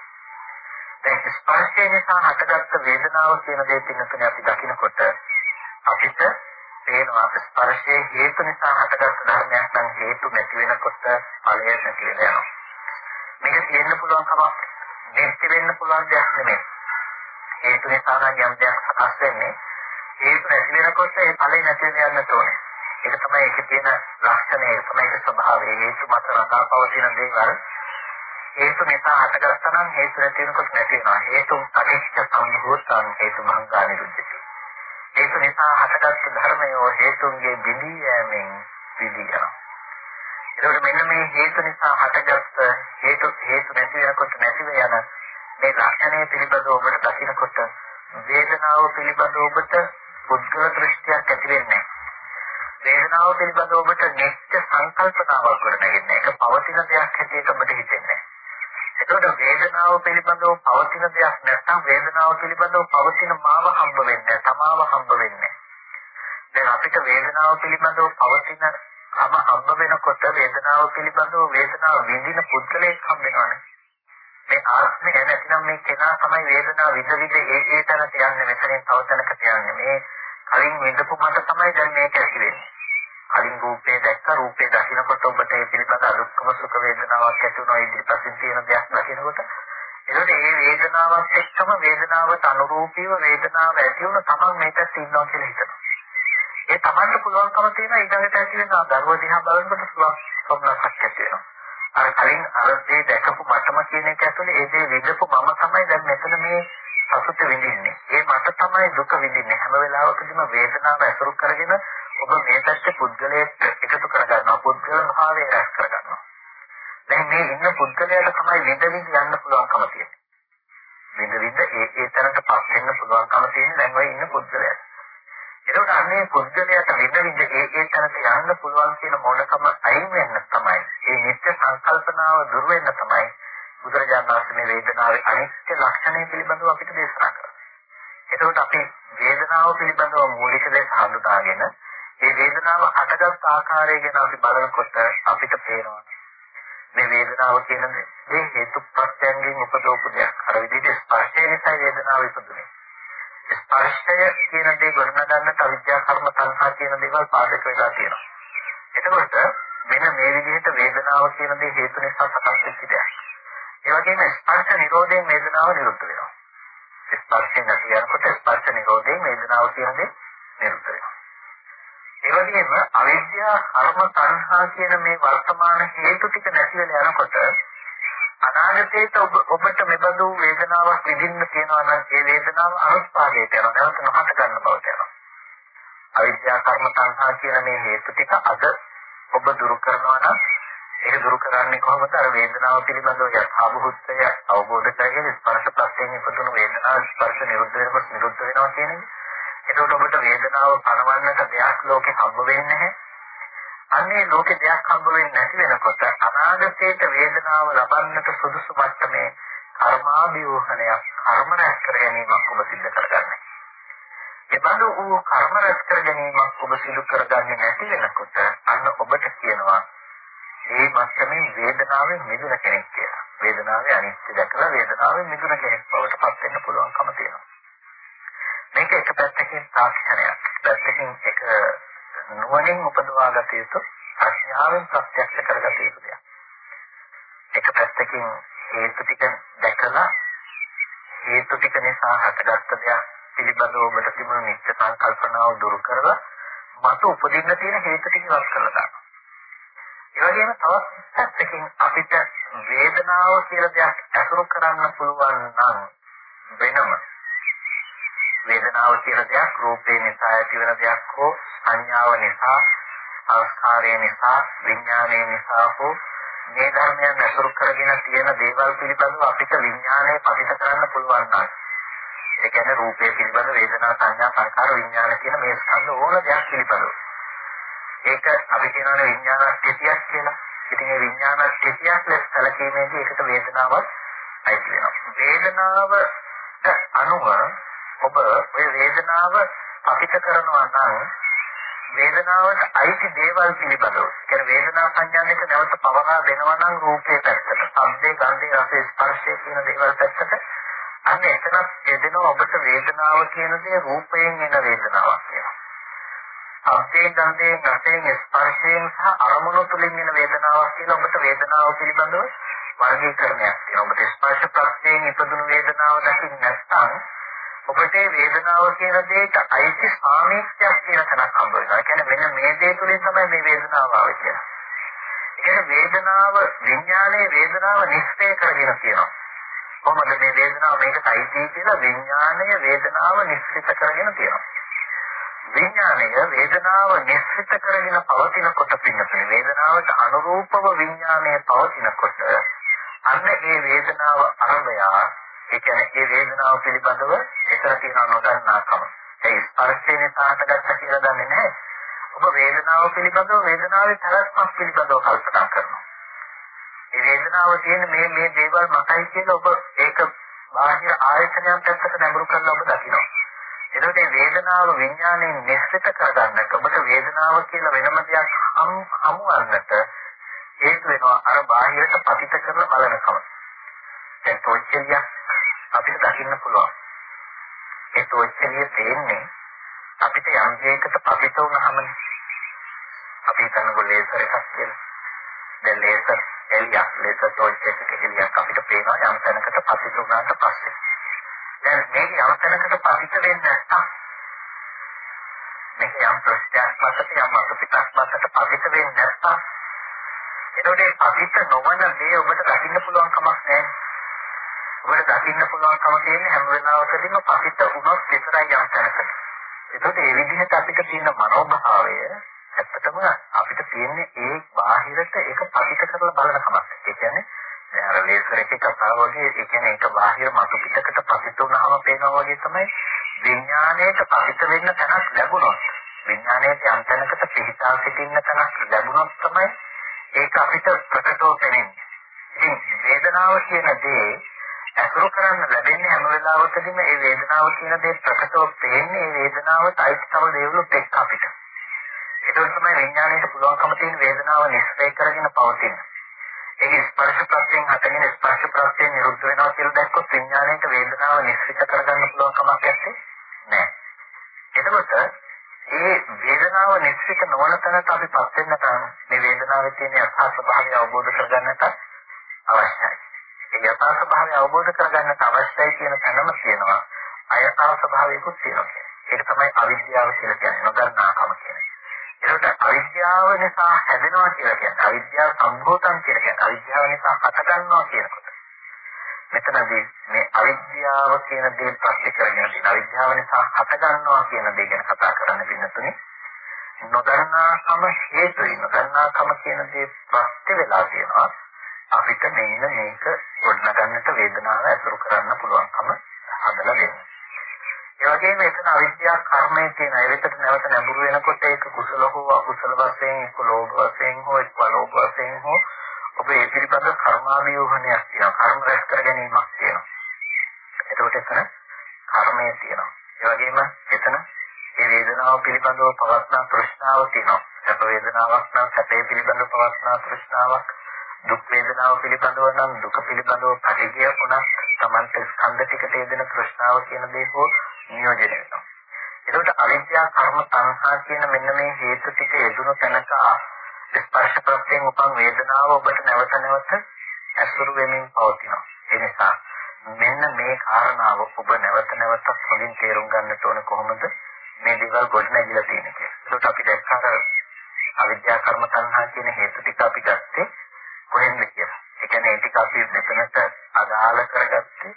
දැන් ස්පර්ශය නිසා හටගත්ත වේදනාව කියන දේ පින්නතුනේ අපි දකිනකොට අපිට පේනවා ස්පර්ශයේ හේතු නිසා හටගත්ත ධර්මයක් නම් හේතු නැති වෙනකොට ඵලය නැති වෙනවා. මේක තියෙන්න පුළුවන් කමක් නැති වෙන්න පුළුවන් දෙයක් නෙමෙයි. හේතු නිසා නම් යම් දෙයක් සකස් වෙන්නේ හේතු නැති වෙනකොට ඒ ඵලෙ නැති වෙන යන්නට ඕනේ. ඒක තමයි ඒකේ තියෙන ලක්ෂණය, ඒක තමයි ඒක ස්වභාවය. හේතු මත රඳාපවතින දේවල් හේතු නිසා හටගත්තා නම් හේතු නැති වෙනකොට නැති වෙනවා. හේතු අනිත්‍ය සම්භූතං හේතු මංගා නිරුද්ධති. හේතු නිසා හටගත් ධර්මය හේතුන්ගේ බිඳී යෑමෙන් බිඳී යනවා. ඒකට මෙන්න මේ හේතු නිසා හටගත් හේතු හේතු නැති වෙනකොට නැති වෙන මේ ලක්ෂණය පිළිබඳව ඔබට දකිනකොට වේදනාව පිළිබඳව ඔබට පුද්ගල දෘෂ්ටියක් ඇති වෙන්නේ. වේදනාව පිළිබඳව ඔබට නිත්‍ය සංකල්පතාවක් ගොඩනගෙන්නේ ඒක පවතින දෙයක් හැටියට ඔබට හිතෙන්නේ එතකොට වේදනාව පිළිබඳව පවතින දෙයක් නැත්නම් වේදනාව පිළිබඳව පවතින මාව හම්බ වෙන්නේ තමාව හම්බ වෙන්නේ දැන් අපිට වේදනාව පිළිබඳව පවතින තම හම්බ වෙනකොට වේදනාව පිළිබඳව වේදනාව විඳින පුද්ගලයෙක් හම්බ වෙනවනේ. මේ ආත්මය නැතිනම් මේ කෙනා තමයි වේදනාව විඳ විඳ ඒ ඒ තැනට යන්නේ මෙතනින් තව තැනකට යන්නේ මේ කලින් විඳපු මට තමයි දැන් මේක ඇති වෙන්නේ කලින් රූපේ දැක්ක රූපේ දකින්නකොට ඔබට ඒ පිළිබඳ දුක්ඛම සුඛ වේදනාවක් ඇති වෙනවා ඉදිරිපසින් තියෙන දෙයක් දකිනකොට. එතකොට ඒ වේදනාවත් එක්කම වේදනාවට අනුරූපීව වේදනාව ඇති වුණ තමන් මේකත් ඉන්නවා කියලා හිතනවා. ඒ තමන්ට පුළුවන්කම තියෙන ඊළඟට ඇති වෙන දරුව දිහා බලනකොට පුළුවන් සම්මතයක් ඇති වෙනවා. අර කලින් අර දේ දැකපු මටම කියන එක ඇතුලේ ඒ දේ විඳපු මම තමයි දැන් මෙතන මේ සතුට විඳින්නේ. ඒ මට තමයි දුක විඳින්නේ. හැම වෙලාවකදීම වේදනාව ඇසුරු කරගෙන ඔබ මේ පැත්තේ පුද්ගලයෙක් එකතු කරගන්නවා. පුද්ගල භාවය රැස් කරගන්නවා. දැන් මේ ඉන්න පුද්ගලයාට තමයි විඳ විඳ යන්න පුළුවන්කම තියෙන්නේ. විඳ විඳ ඒ ඒ තරකට පස් වෙන්න පුළුවන්කම තියෙන දැන් ඔය ඉන්න පුද්ගලයාට. ඒකට අන්නේ පුද්ගලයාට විඳ විඳ ඒ ඒ තැනට යන්න පුළුවන් කියන මොනකම අයින් වෙන්න තමයි. ඒ නිත්‍ය සංකල්පනාව දුර වෙන්න තමයි බුදුරජාණන් වහන්සේ මේ වේදනාවේ අනිත්‍ය ලක්ෂණය පිළිබඳව අපිට දේශනා කරන්නේ. ඒකට අපි වේදනාව පිළිබඳව මූලික ලෙස හඳුනාගෙන මේ වේදනාව හටගත් ආකාරය ගැන අපි බලනකොට අපිට පේනවා මේ වේදනාව කියන දේ හේතු ප්‍රත්‍යයෙන් උපදවපු දෙයක්. අර විදිහට ස්පර්ශය නිසා වේදනාව ඉපදුනේ. ස්පර්ශය කියන දේ ගොඩනගන්නට අවිද්‍යා කර්ම සංහා කියන දේවල් පාදක වෙලා තියෙනවා. එතකොට මෙන්න මේ විදිහට වේදනාව කියන දේ හේතු නිසා සකස් වෙච්ච දෙයක්. ඒ වගේම ස්පර්ශ නිරෝධයෙන් වේදනාව නිරුද්ධ වෙනවා. ස්පර්ශය නැති යනකොට ස්පර්ශ නිරෝධයෙන් වේදනාව කියන දේ නිරුද්ධ වෙනවා. ඒ වගේම අවිද්‍යා කර්ම සංහා කියන මේ වර්තමාන හේතු ටික නැති වෙලා යනකොට අනාගතයට ඔබ ඔබට මෙබඳු වේදනාවක් විඳින්න තියෙනවා නම් ඒ වේදනාව අනුස්පාදයට යනවා. නැවත නොහට ගන්න බවට යනවා අවිද්‍යා කර්ම සංහා කියන මේ හේතු ටික අද ඔබ දුරු කරනවා නම් ඒක දුරු කරන්නේ කොහොමද? අර වේදනාව පිළිබඳව යථාභූතය අවබෝධ කරගෙන ස්පර්ශ ප්‍රත්‍යයෙන් ඉපදුණු වේදනාව ස්පර්ශ නිරුද්ධ වෙනකොට නිරුද්ධ වෙනවා කියන එක එතකොට ඔබට වේදනාව පණවන්නට දෙයක් ලෝකේ හම්බ වෙන්නේ නැහැ. අන්නේ ලෝකේ දෙයක් හම්බ වෙන්නේ නැති වෙනකොට අනාගතයේට වේදනාව ලබන්නට සුදුසු මට්ටමේ කර්මාභියෝහණයක් කර්ම රැස් කර ගැනීමක් ඔබ සිද්ධ කරගන්නේ. එබඳු වූ කර්ම රැස් කර ගැනීමක් ඔබ සිදු කරගන්නේ නැති වෙනකොට අන්න ඔබට කියනවා මේ මට්ටමේ වේදනාවෙන් මිදුණ කෙනෙක් කියලා. වේදනාවේ අනිත්‍ය දැකලා වේදනාවෙන් මිදුණ කෙනෙක් බවට පත් වෙන්න පුළුවන්කම තියෙනවා. මේක එක පැත්තකින් තාක්ෂණයක්. පැත්තකින් එක නුවණින් උපදවා ගත යුතු ප්‍රඥාවෙන් ප්‍රත්‍යක්ෂ කරගත යුතු දෙයක්. එක පැත්තකින් හේතු ටික දැකලා හේතු ටික නිසා හටගත්ත දෙයක් පිළිබඳව ඔබට තිබුණු නිත්‍ය සංකල්පනාව දුරු කරලා මට උපදින්න තියෙන හේතු ටික ඉවත් කරලා දානවා. ඒ වගේම තවත් පැත්තකින් අපිට වේදනාව කියලා දෙයක් අසුරු කරන්න පුළුවන් නම් වෙනම වේදනාව කියන දෙයක් රූපේ නිසා ඇතිවන දෙයක් හෝ සංඥාව නිසා අවස්කාරය නිසා විඥානය නිසා හෝ මේ ධර්මයන් අසුරු කරගෙන තියෙන දේවල් පිළිබඳව අපිට විඥානය පරිත කරන්න පුළුවන් නම් ඒ කියන්නේ රූපේ පිළිබඳ වේදනා සංඥා සංකාර විඥාන කියන මේ ස්කන්ධ ඕන දෙයක් පිළිබඳව ඒක අපි කියනවානේ විඥානස්කතියක් කියලා. ඉතින් මේ විඥානස්කතියක් ලෙස සැලකීමේදී ඒකට වේදනාවක් අයිති වෙනවා. වේදනාවට අනුව ඔබ ඔය වේදනාව අපිට කරනවා නම් වේදනාවට අයිති දේවල් පිළිබඳව කියන වේදනා සංඥා දෙක නැවත පවරා දෙනවා නම් රූපේ පැත්තට, ශබ්දේ, ගන්ධේ, රසේ, ස්පර්ශේ කියන දේවල් පැත්තට අන්න එතනත් යෙදෙනවා ඔබට වේදනාව කියන දේ රූපයෙන් එන වේදනාවක් කියලා. ශබ්දේ, ගන්ධේ, රසේ, ස්පර්ශයෙන් සහ අරමුණු තුලින් එන වේදනාවක් කියලා ඔබට වේදනාව පිළිබඳව වර්ගීකරණයක් තියෙනවා. ඔබට ස්පර්ශ ප්‍රත්‍යයෙන් ඉපදුණු වේදනාව දකින්න නැත්නම් ඔබට වේදනාව කියන දෙයට අයිති සාමීක්ෂයක් කියන තැනක් හම්බ වෙනවා. ඒ කියන්නේ මෙන්න මේ දේ තුලින් තමයි මේ වේදනාව ආවේ කියලා. ඒ කියන්නේ වේදනාව විඥානයේ වේදනාව නිස්සය කරගෙන තියෙනවා. කොහොමද මේ වේදනාව මේකට අයිති කියලා විඥානය වේදනාව නිශ්චිත කරගෙන තියෙනවා. විඥානය වේදනාව නිශ්චිත කරගෙන පවතිනකොට පින්නතුනේ වේදනාවට අනුරූපව විඥානය පවතිනකොට අන්න ඒ වේදනාව අරබය ඒ කියන්නේ ඒ වේදනාව පිළිබඳව එතන තියෙන නොදන්නාකම. ඒ ස්පර්ශයෙන් සාහටගත්ත කියලා දන්නේ නැහැ. ඔබ වේදනාව පිළිබඳව වේදනාවේ තරස්මක් පිළිබඳව කල්පනා කරනවා. ඒ වේදනාව තියෙන මේ මේ දේවල් මතයි කියලා ඔබ ඒක බාහිර ආයතනයන් පැත්තට නැඹුරු කරලා ඔබ දකිනවා. එතකොට මේ වේදනාව විඥාණයෙන් නිශ්චිත කරගන්නට ඔබට වේදනාව කියලා වෙනම දෙයක් හමුවන්නට හේතු වෙනවා අර බාහිරට පතිත කරන බලනකම. දැන් තොච්චලියක් අපිට දකින්න පුළුවන්. ඒ තොච්චලිය තේන්නේ අපිට යම් දෙයකට පතිත වුණාමනේ. අපි හිතන්නකෝ ලේසර් එකක් කියලා. දැන් ලේසර් එළියක් ලේසර් ටෝච් එකක එළියක් අපිට පේනවා යම් තැනකට පතිත වුණාට පස්සේ. දැන් මේක යම් තැනකට පතිත වෙන්නේ නැත්තම් මේක යම් ප්‍රශ්නයක් මතට යම් අසුපිටක් මතට පතිත වෙන්නේ නැත්තම් එතකොට ඒ පතිත නොවන දේ ඔබට දකින්න පුළුවන් කමක් නැහැ. ඔබට දකින්න පුළුවන්කම තියෙන හැම වෙලාවකදීම පසිත වුණොත් විතරයි යම් තැනකට. ඒකත් ඒ විදිහට අපිට තියෙන මනෝභාවය ඇත්තටම අපිට තියෙන්නේ ඒ බාහිරට ඒක පසිත කරලා බලන කමක්. ඒ කියන්නේ දැන් අර ලේසර් එකේ කතාව වගේ ඒ කියන්නේ ඒක බාහිර මතු පිටකට පසිත වුණාම පේනවා වගේ තමයි විඥාණයට පසිත වෙන්න තැනක් ලැබුණොත් විඥාණයට යම් තැනකට පිහිටා සිටින්න තැනක් ලැබුණොත් තමයි ඒක අපිට ප්‍රකටව පෙනෙන්නේ. ඉතින් වේදනාව කියන දේ ඇසුරු කරන්න ලැබෙන්නේ හැම වෙලාවකදීම මේ වේදනාව කියන දේ ප්‍රකටව පේන්නේ මේ වේදනාවට අයිතිතම දේවලුත් එක්ක අපිට. ඒක තමයි විඥාණයට පුළුවන්කම තියෙන වේදනාව නිස්සය කරගෙන පවතින. ඒක ස්පර්ශ ප්‍රත්‍යයෙන් හටගෙන ස්පර්ශ ප්‍රත්‍යයෙන් නිරුද්ධ වෙනවා කියලා දැක්කොත් විඥාණයට වේදනාව නිශ්චිත කරගන්න පුළුවන් කමක් නැත්තේ නෑ. එතකොට ඒ වේදනාව නිශ්චිත නොවන තැනට අපිපත් වෙන්න තම මේ වේදනාවේ තියෙන යථා ස්වභාවය අවබෝධ කරගන්නට අවශ්‍යයි. ඒ යථා ස්වභාවය අවබෝධ කරගන්නට අවශ්‍යයි කියන තැනම කියනවා. අයථා ස්වභාවයකුත් තියෙනවා. ඒක තමයි අවිද්‍යාව කියලා කියන්නේ නොදන්නාකම කියන්නේ. ඒකට අවිද්‍යාව නිසා හැදෙනවා කියලා කියන්නේ අවිද්‍යාව සම්භූතම් කියලා කියන්නේ අවිද්‍යාව නිසා හටගන්නවා කියනකොට මෙතනදී මේ අවිද්‍යාව කියන දේ ප්‍රශ්න කරගෙන තියෙන අවිද්‍යාව නිසා හටගන්නවා කියන දේ ගැන කතා කරන්න පින්නතුනේ. නොදන්නාකම හේතුයි. නොදන්නාකම කියන දේ ප්‍රත්‍ය වෙලා තියෙනවා. අපිට මෙන්න මේක ගොඩනගන්නට වේදනාව ඇසුරු කරන්න පුළුවන්කම හදලා දෙනවා. ඒ වගේම එතන අවිද්‍යා කර්මයේ තියෙන ඒකට නැවත නැඹුරු වෙනකොට ඒක කුසල හෝ අකුසල වශයෙන් එක්ක ලෝභ වශයෙන් හෝ එක්ක අලෝභ වශයෙන් හෝ ඔබ ඒ පිළිබඳ කර්මාභියෝහණයක් තියෙනවා. කර්ම රැස් කර ගැනීමක් තියෙනවා. එතකොට එතන කර්මය තියෙනවා. ඒ වගේම එතන මේ වේදනාව පිළිබඳව පවස්නා තෘෂ්ණාව තියෙනවා. සැප වේදනාවක් නම් සැපේ පිළිබඳව පවස්නා තෘෂ්ණාවක්, දුක් වේදනාව පිළිබඳව නම් දුක පිළිබඳව පරිගය පුණක් තමන්ට ස්කන්ධ ටිකට යෙදෙන තෘෂ්ණාව කියන දේ හෝ නියෝජනය වෙනවා. එතකොට අවිද්‍යා කර්ම සංහා කියන මෙන්න මේ හේතු ටික යෙදුණු තැනක ස්පර්ශ ප්‍රත්‍යයෙන් උපන් වේදනාව ඔබට නැවත නැවත ඇසුරු වෙමින් පවතිනවා. ඒ නිසා මෙන්න මේ කාරණාව ඔබ නැවත නැවත හොඳින් තේරුම් ගන්නට ඕන කොහොමද මේ දේවල් ගොඩනැගිලා තියෙන්නේ කියලා. ඒකට අපි දැක්කා අවිද්‍යා කර්ම සංහා කියන හේතු ටික අපි ගත්තේ කොහෙන්ද කියලා. ඒ කියන්නේ ඒ ටික අපි මෙතනට අදාළ කරගත්තේ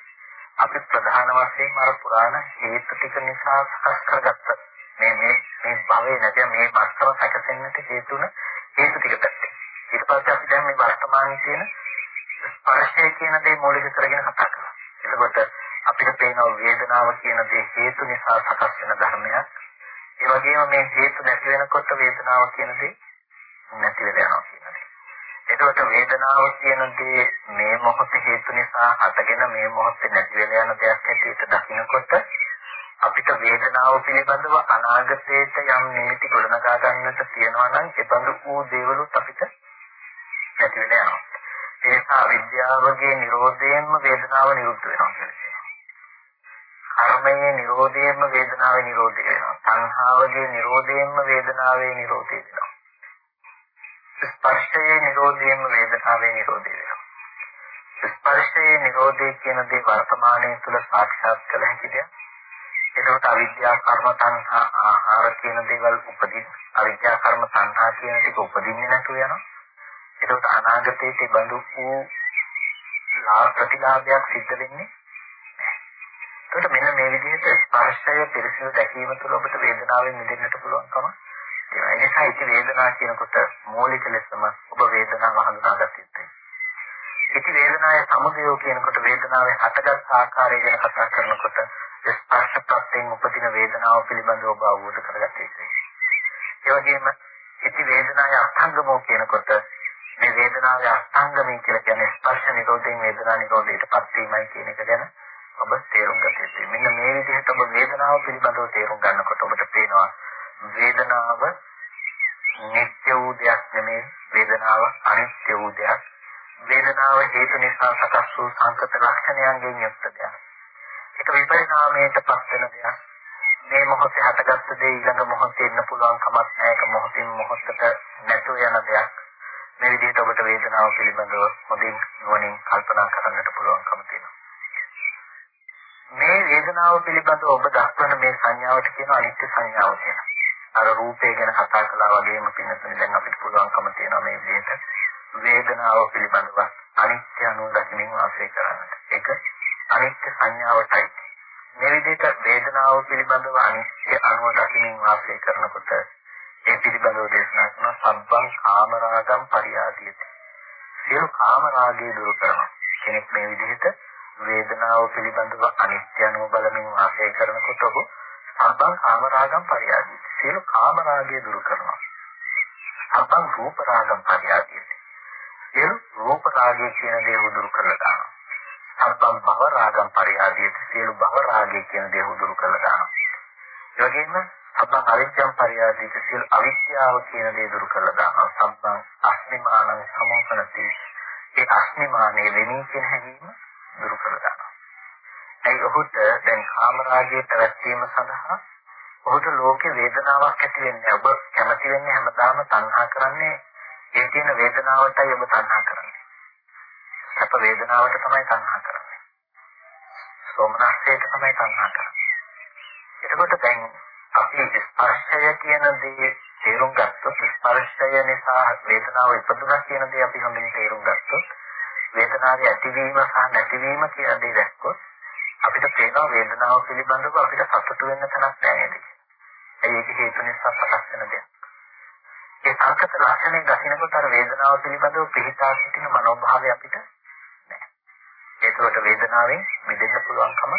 අපි ප්‍රධාන වශයෙන් අර පුරාණ හේතු ටික නිසා සකස් කරගත්ත මේ මේ මේ භවයේ නැතිව මේ වස්තව සැකසෙන්නට හේතුන හේතු ටික පැත්තේ. ඊට පස්සේ අපි දැන් මේ වර්තමානයේ තියෙන ස්පර්ශය කියන දේ මූලික කරගෙන කතා කරනවා. එතකොට අපිට පේන වේදනාව කියන දේ හේතු නිසා සකස් වෙන ධර්මයක්. ඒ වගේම මේ හේතු නැති වෙනකොට වේදනාව කියන දේ නැති වෙලා යනවා කියන දේ. එතකොට වේදනාව කියන දේ මේ මොහොතේ හේතු නිසා හටගෙන මේ මොහොතේ නැති වෙලා යන දෙයක් හැටියට දකිනකොට අපිට වේදනාව පිළිබඳව අනාගතයට යම් නිමිති ගොඩනගා ගන්නට තියෙනවා නම් ඒ බඳු වූ දේවලුත් අපිට නැති වෙලා යනවා. ඒ නිසා විද්‍යාවගේ නිරෝධයෙන්ම වේදනාව නිරුද්ධ වෙනවා කියලා කර්මයේ නිරෝධයෙන්ම වේදනාවේ නිරෝධය වෙනවා. සංහාවගේ නිරෝධයෙන්ම වේදනාවේ නිරෝධය වෙනවා. ස්පර්ශයේ නිරෝධයෙන්ම වේදනාවේ නිරෝධය වෙනවා. ස්පර්ශයේ නිරෝධය කියන දේ වර්තමානයේ තුල සාක්ෂාත් කළ හැකි දෙයක්. එතකොට අවිද්‍යා කර්ම තණ්හා ආහාර කියන දේවල් උපදින් අවිද්‍යා කර්ම තණ්හා කියන ටික උපදින්නේ නැතුව යනවා. එතකොට අනාගතයේ තිබඳු වූ ලාභ ප්‍රතිලාභයක් සිද්ධ වෙන්නේ එතකොට මෙන්න මේ විදිහට ස්පර්ශය පිරිසිදු දැකීම තුළ ඔබට වේදනාවෙන් මිදෙන්නට පුළුවන්කම තියෙනවා. ඒ නිසා ඉති වේදනා කියනකොට මූලික ලෙසම ඔබ වේදනාව හඳුනාගත යුතුයි. ඉති වේදනාවේ සමුදය කියනකොට වේදනාවේ හටගත් ආකාරය ගැන කතා කරනකොට ස්පර්ශ ප්‍රත්‍යයෙන් උපදින වේදනාව පිළිබඳව ඔබ අවබෝධ කරගත යුතුයි. ඒ වගේම ඉති වේදනාවේ අස්තංගමෝ කියනකොට මේ වේදනාවේ අස්තංගමී කියලා කියන්නේ ස්පර්ශ නිරෝධයෙන් වේදනා නිරෝධයටපත් වීමයි කියන එක ගැන ඔබ තේරුම් ගත යුතුයි. මෙන්න මේ විදිහට ඔබ වේදනාව පිළිබඳව තේරුම් ගන්නකොට ඔබට පේනවා වේදනාව නිත්‍ය වූ දෙයක් නෙමෙයි වේදනාව අනිත්‍ය වූ දෙයක්. වේදනාව හේතු නිසා සකස් වූ සංකත ලක්ෂණයන්ගෙන් යුක්ත දෙයක්. ඒක විපරිණාමයට පත් වෙන දෙයක්. මේ මොහොතේ හටගත්ත දේ ඊළඟ මොහොතේ ඉන්න පුළුවන් කමක් නැහැ. ඒක මොහොතින් මොහොතට නැතුව යන දෙයක්. මේ විදිහට ඔබට වේදනාව පිළිබඳව හොඳින් නුවණින් කල්පනා කරන්නට පුළුවන්කම තියෙනවා. මේ වේදනාව පිළිබඳව ඔබ දක්වන මේ සංඥාවට කියන අනිත්‍ය සංඥාව කියලා. අර රූපය ගැන කතා කළා වගේම පින්නතුනේ දැන් අපිට පුළුවන්කම තියෙනවා මේ විදිහට වේදනාව පිළිබඳව අනිත්‍ය අනුව දකින්න වාසය කරන්නට. ඒක අනිත්‍ය සංඥාවටයි. මේ විදිහට වේදනාව පිළිබඳව අනිත්‍ය අනුව දකිමින් වාසය කරනකොට ඒ පිළිබඳව දේශනා කරන සබ්බං කාමරාගම් පරියාදීති. සියලු කාමරාගය දුරු කරනවා. කෙනෙක් මේ විදිහට වේදනාව පිළිබඳව අනිත්‍ය අනුව බලමින් වාසය කරනකොට ඔහු සබ්බං කාමරාගම් පරියාදීති. සියලු කාමරාගය දුරු කරනවා. සබ්බං රූපරාගම් පරියාදීති. සියලු රූප රාගය කියන දේ උදුරු කරලා දානවා. සම්බම් භව රාගම් පරිහාදියට සියලු භව රාගය කියන දේ උදුරු කරලා දානවා. ඒ වගේම සම්බම් අවිද්‍යම් පරිහාදියට සියලු අවිද්‍යාව කියන දේ දුරු කරලා දානවා. සම්බම් අස්මිමානං සමෝපනති ඒ අස්මිමානේ වෙනී කියන හැඟීම දුරු කරලා දානවා. ඒ ඔහුට දැන් කාමරාගයේ පැවැත්වීම සඳහා ඔහුට ලෝකේ වේදනාවක් ඇති වෙන්නේ. ඔබ කැමති වෙන්නේ හැමදාම තණ්හා කරන්නේ ඒ තියෙන වේදනාවටයි ඔබ තණ්හා කරන්නේ. සැප වේදනාවට තමයි තණ්හා කරන්නේ. සෝමනස්සයට තමයි තණ්හා කරන්නේ. එතකොට දැන් අපි ස්පර්ශය කියන දේ තේරුම් ගත්තොත් ස්පර්ශය නිසා වේදනාව ඉපදුනා කියන දේ අපි හොඳින් තේරුම් ගත්තොත් වේදනාවේ ඇතිවීම සහ නැතිවීම කියන දේ දැක්කොත් අපිට පේනවා වේදනාව පිළිබඳව අපිට සතුටු වෙන්න තැනක් නැහැ නේද? ඒක හේතු නිසා සකස් වෙන දෙයක්. ඒ සංකත ලක්ෂණය දකිනකොට අර වේදනාව පිළිබඳව පිළිතා සිටින මනෝභාවය අපිට නැහැ. ඒකවට වේදනාවෙන් මිදෙන්න පුළුවන්කම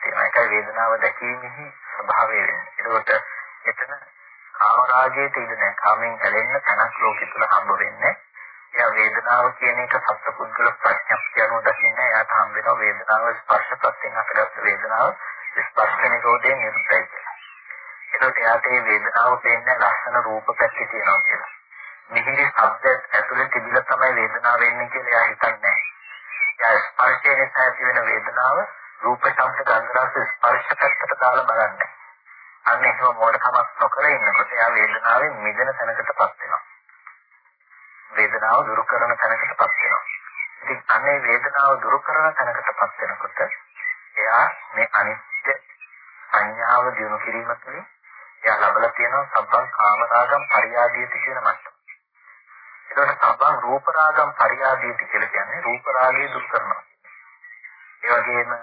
තියෙනවා. ඒකයි වේදනාව දැකීමෙහි ස්වභාවය වෙන්නේ. ඒකට එතන කාමරාගයට ඉඩ නැහැ. කාමෙන් ඇලෙන්න තැනක් ලෝකෙ තුල හම්බ වෙන්නේ. එයා වේදනාව කියන එක සත්පුද්ගල ප්‍රඥප්තිය අනුව දකින්නේ. එයාට හම්බ වෙනවා වේදනාව ස්පර්ශපත්යෙන් අතගත් වේදනාව ස්පර්ශ නිරෝධයෙන් නිරුද්ධයි කියලා. ඒකට එයාට මේ වේදනාව පේන්නේ ලස්සන රූප පැත්තේ තියෙනවා කියලා. මිහිරි ශබ්ද ඇතුලේ තිබිලා තමයි වේදනාව වෙන්නේ කියලා එයා හිතන්නේ නැහැ. එයා ස්පර්ශය නිසා ඇති වෙන වේදනාව රූප ශබ්ද ගන්ධ රස ස්පර්ශ පැත්තට දාලා බලන්නේ. අන්න එහෙම මෝඩකමක් නොකර ඉන්නකොට එයා වේදනාවෙන් මිදෙන තැනකටපත් වෙනවා. වේදනාව දුරු කරන තැනකටපත් වෙනවා. ඉතින් අන්නේ වේදනාව දුරු කරන තැනකටපත් වෙනකොට එයා මේ අනිත්‍ය සංඥාව දිනු කිරීම තුළින් එයා ලබලා තියෙනවා සබ්බං කාමරාගම් පරියාදීති කියන මට්ටම. ඒකට සබ්බං රූපරාගම් පරියාදීති කියලා කියන්නේ රූප රාගය දුරු කරනවා. ඒ වගේම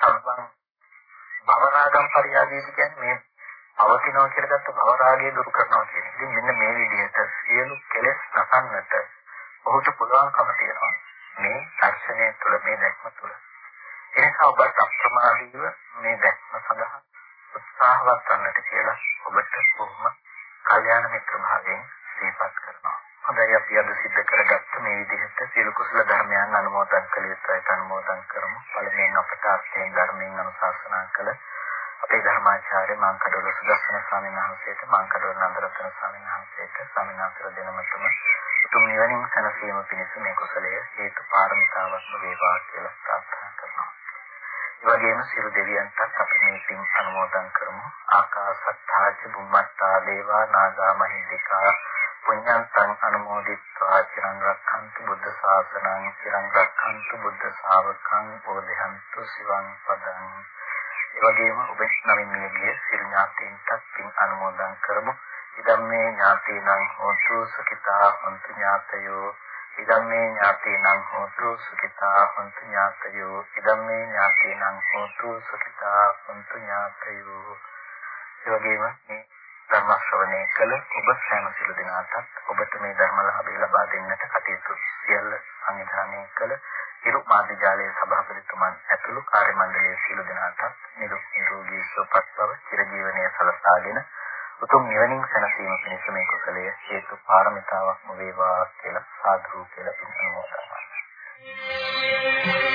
සබ්බං භවරාගම් පරියාදීති කියන්නේ මේ පවතිනවා කියලා ගත්ත භවරාගය දුරු කරනවා කියන එක. ඉතින් මෙන්න මේ විදිහට සියලු කෙලෙස් නසන්නට ඔහුට පුළුවන්කම තියෙනවා. මේ දර්ශනය තුළ මේ දැක්ම තුළ. එනිසා ඔබ අප්‍රමාදීව මේ දැක්ම සඳහා උත්සාහවත් වන්නට කියලා ඔබට බොහොම කල්යාණ මිත්‍ර භාවයෙන් සිහිපත් කරනවා. හොඳයි අපි අද සිද්ධ කරගත්ත මේ විදිහට සියලු කුසල ධර්මයන් අනුමෝදන් කළ යුතුයි අනුමෝදන් කරමු. පළමුවෙන් අපට අර්ථයෙන් ධර්මයෙන් අනුශාසනා කළ අපේ ධර්මාචාර්ය මාංකඩවල සුදස්සන ස්වාමීන් වහන්සේට මාංකඩවල නන්දරත්න ස්වාමීන් වහන්සේට ස්වාමීන් වහන්සේලා දෙනමතම උතුම් නිවනින් සැනසීම පිණිස මේ කුසලය හේතු පාරමිතාවක් වේවා කියලා ප්‍රාර්ථනා කරනවා. ඒ වගේම සියලු දෙවියන්ටත් අපි මේ පින් අනුමෝදන් කරමු. ආකාසත්තාච බුම්මත්තා දේවා නාගා මහින්దికා පුඤ්ඤන්තං අනුමෝදිත්වා චිරං රක්ඛන්තු බුද්ධ ශාසනං චිරං රක්ඛන්තු බුද්ධ ශාවකං බෝධිහන්තු සිවං පදං ඒ වගේම ඔබ නමින් මියගිය සිල් ඥාතීන්ටත් පින් අනුමෝදන් කරමු. ඉදම්මේ ඥාතීනං හෝතු සුඛිතා හොන්තු ඥාතයෝ. ඉදම්මේ ඥාතීනං හෝතු සුඛිතා හොන්තු ඥාතයෝ. ඉදම්මේ ඥාතීනං හෝතු සුඛිතා හොන්තු ඥාතයෝ. ඒ වගේම මේ ධර්ම ශ්‍රවණය කළ ඔබ සෑම සිළු දිනාටත්. ඔබට මේ ධර්ම ලාභය ලබා දෙන්නට කටයුතු සියල්ල සංවිධානය කළ ඉරු මාධ්‍යාලයේ සභාපතිතුමන් ඇතුළු කාර්ය මණ්ඩලයේ සිළු දිනාටත් නිරුක් නිරෝගී සුවපත් බව චිරජීවනයේ සලසාගෙන උතුම් නිවනින් සැනසීම පිණිස මේ කුසලය හේතු පාරමිතාවක් වේවා කියලා සාදු කියලා පින් අනුමෝදන් Thank